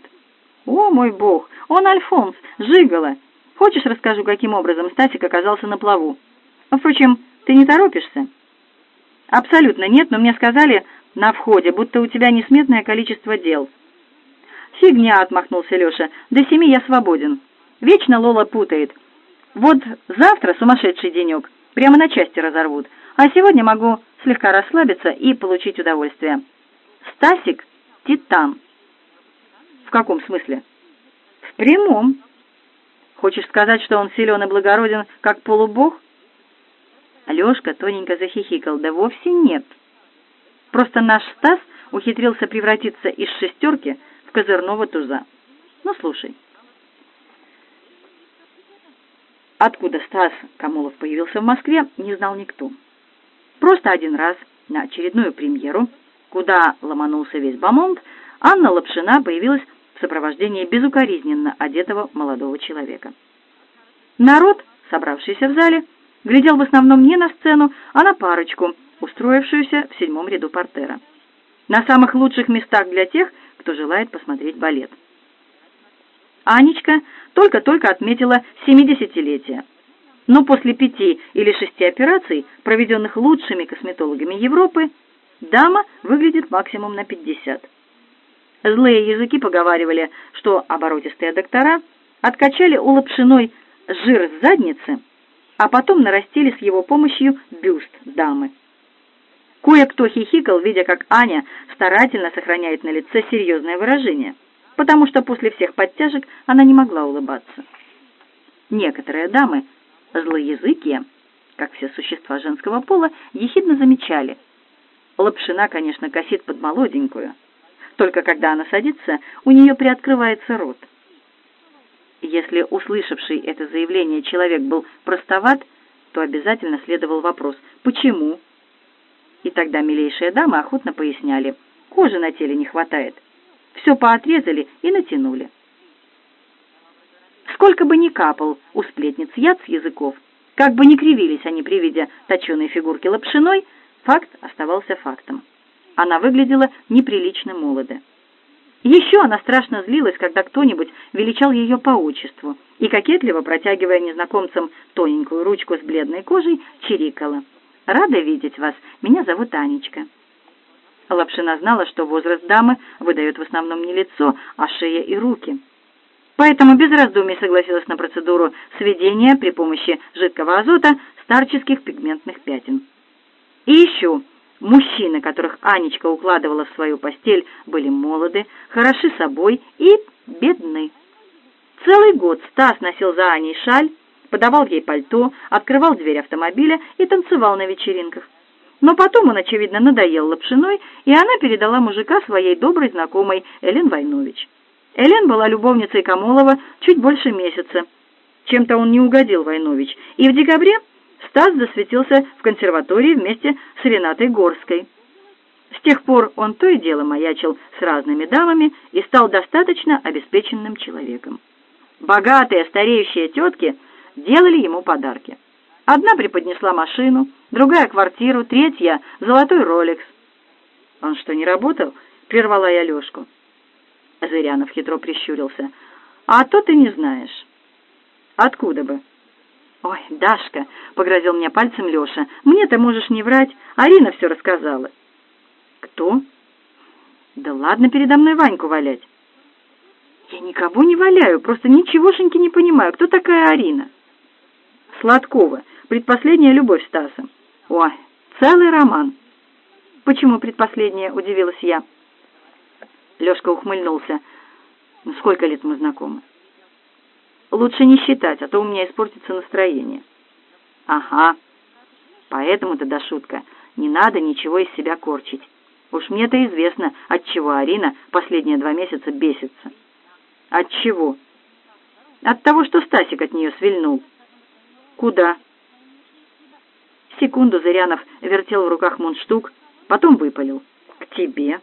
О, мой бог! Он Альфонс, жигало! Хочешь, расскажу, каким образом Стасик оказался на плаву? Впрочем, ты не торопишься?» «Абсолютно нет, но мне сказали на входе, будто у тебя несметное количество дел». «Фигня!» — отмахнулся Леша. «До семи я свободен. Вечно Лола путает. Вот завтра сумасшедший денек. Прямо на части разорвут. А сегодня могу слегка расслабиться и получить удовольствие. Стасик — титан. В каком смысле? В прямом. Хочешь сказать, что он силен и благороден, как полубог? Алешка тоненько захихикал. Да вовсе нет. Просто наш Стас ухитрился превратиться из шестерки в козырного туза. Ну, слушай. Откуда Стас Камолов появился в Москве, не знал никто. Просто один раз на очередную премьеру, куда ломанулся весь Бамонт, Анна Лапшина появилась в сопровождении безукоризненно одетого молодого человека. Народ, собравшийся в зале, глядел в основном не на сцену, а на парочку, устроившуюся в седьмом ряду портера. На самых лучших местах для тех, кто желает посмотреть балет. Анечка только-только отметила семидесятилетие но после пяти или шести операций, проведенных лучшими косметологами Европы, дама выглядит максимум на 50. Злые языки поговаривали, что оборотистые доктора откачали у Лапшиной жир с задницы, а потом нарастили с его помощью бюст дамы. Кое-кто хихикал, видя, как Аня старательно сохраняет на лице серьезное выражение, потому что после всех подтяжек она не могла улыбаться. Некоторые дамы Злоязыкие, как все существа женского пола, ехидно замечали. Лапшина, конечно, косит под молоденькую. Только когда она садится, у нее приоткрывается рот. Если услышавший это заявление человек был простоват, то обязательно следовал вопрос «Почему?». И тогда милейшие дамы охотно поясняли «Кожи на теле не хватает». Все поотрезали и натянули. Сколько бы ни капал у сплетниц яд с языков, как бы ни кривились они при виде точеной фигурки лапшиной, факт оставался фактом. Она выглядела неприлично молодо. Еще она страшно злилась, когда кто-нибудь величал ее по отчеству и, кокетливо протягивая незнакомцам тоненькую ручку с бледной кожей, чирикала. «Рада видеть вас. Меня зовут Анечка». Лапшина знала, что возраст дамы выдает в основном не лицо, а шея и руки. Поэтому без раздумий согласилась на процедуру сведения при помощи жидкого азота старческих пигментных пятен. И еще мужчины, которых Анечка укладывала в свою постель, были молоды, хороши собой и бедны. Целый год Стас носил за Аней шаль, подавал ей пальто, открывал дверь автомобиля и танцевал на вечеринках. Но потом он, очевидно, надоел лапшиной, и она передала мужика своей доброй знакомой Элен Войнович. Элен была любовницей Камолова чуть больше месяца. Чем-то он не угодил Войнович, и в декабре Стас засветился в консерватории вместе с Ренатой Горской. С тех пор он то и дело маячил с разными дамами и стал достаточно обеспеченным человеком. Богатые стареющие тетки делали ему подарки. Одна преподнесла машину, другая — квартиру, третья — золотой роликс. «Он что, не работал?» — прервала я Лешку. Зырянов хитро прищурился. «А то ты не знаешь». «Откуда бы?» «Ой, Дашка!» — погрозил мне пальцем Леша. «Мне-то можешь не врать. Арина все рассказала». «Кто?» «Да ладно передо мной Ваньку валять». «Я никого не валяю, просто ничегошеньки не понимаю, кто такая Арина?» «Сладкова, предпоследняя любовь Стаса». «Ой, целый роман». «Почему предпоследняя?» — удивилась я. Лешка ухмыльнулся. «Ну, сколько лет мы знакомы?» «Лучше не считать, а то у меня испортится настроение». «Ага, поэтому-то да шутка. Не надо ничего из себя корчить. Уж мне-то известно, от чего Арина последние два месяца бесится». От чего? От того, что Стасик от нее свильнул. Куда? Секунду Зырянов вертел в руках мундштук, потом выпалил. К тебе.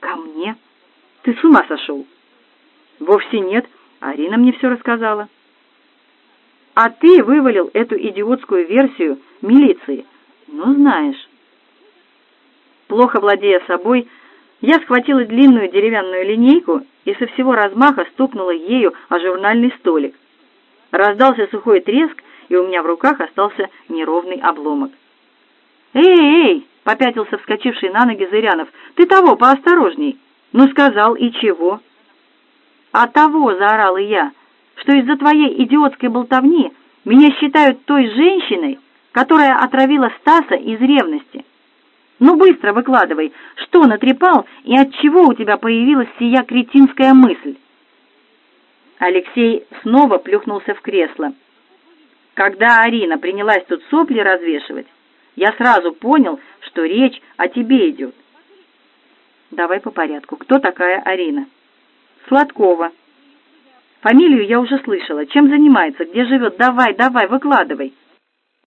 Ко мне? Ты с ума сошел? Вовсе нет. Арина мне все рассказала. А ты вывалил эту идиотскую версию милиции. Ну, знаешь. Плохо владея собой, я схватила длинную деревянную линейку и со всего размаха стукнула ею о журнальный столик. Раздался сухой треск, и у меня в руках остался неровный обломок. «Эй, эй!» — попятился вскочивший на ноги Зырянов. «Ты того, поосторожней!» «Ну, сказал, и чего?» «А того!» — заорала я, «что из-за твоей идиотской болтовни меня считают той женщиной, которая отравила Стаса из ревности. Ну быстро выкладывай, что натрепал и от чего у тебя появилась сия кретинская мысль?» Алексей снова плюхнулся в кресло. Когда Арина принялась тут сопли развешивать, я сразу понял, что речь о тебе идет. Давай по порядку. Кто такая Арина? Сладкова. Фамилию я уже слышала. Чем занимается? Где живет? Давай, давай, выкладывай.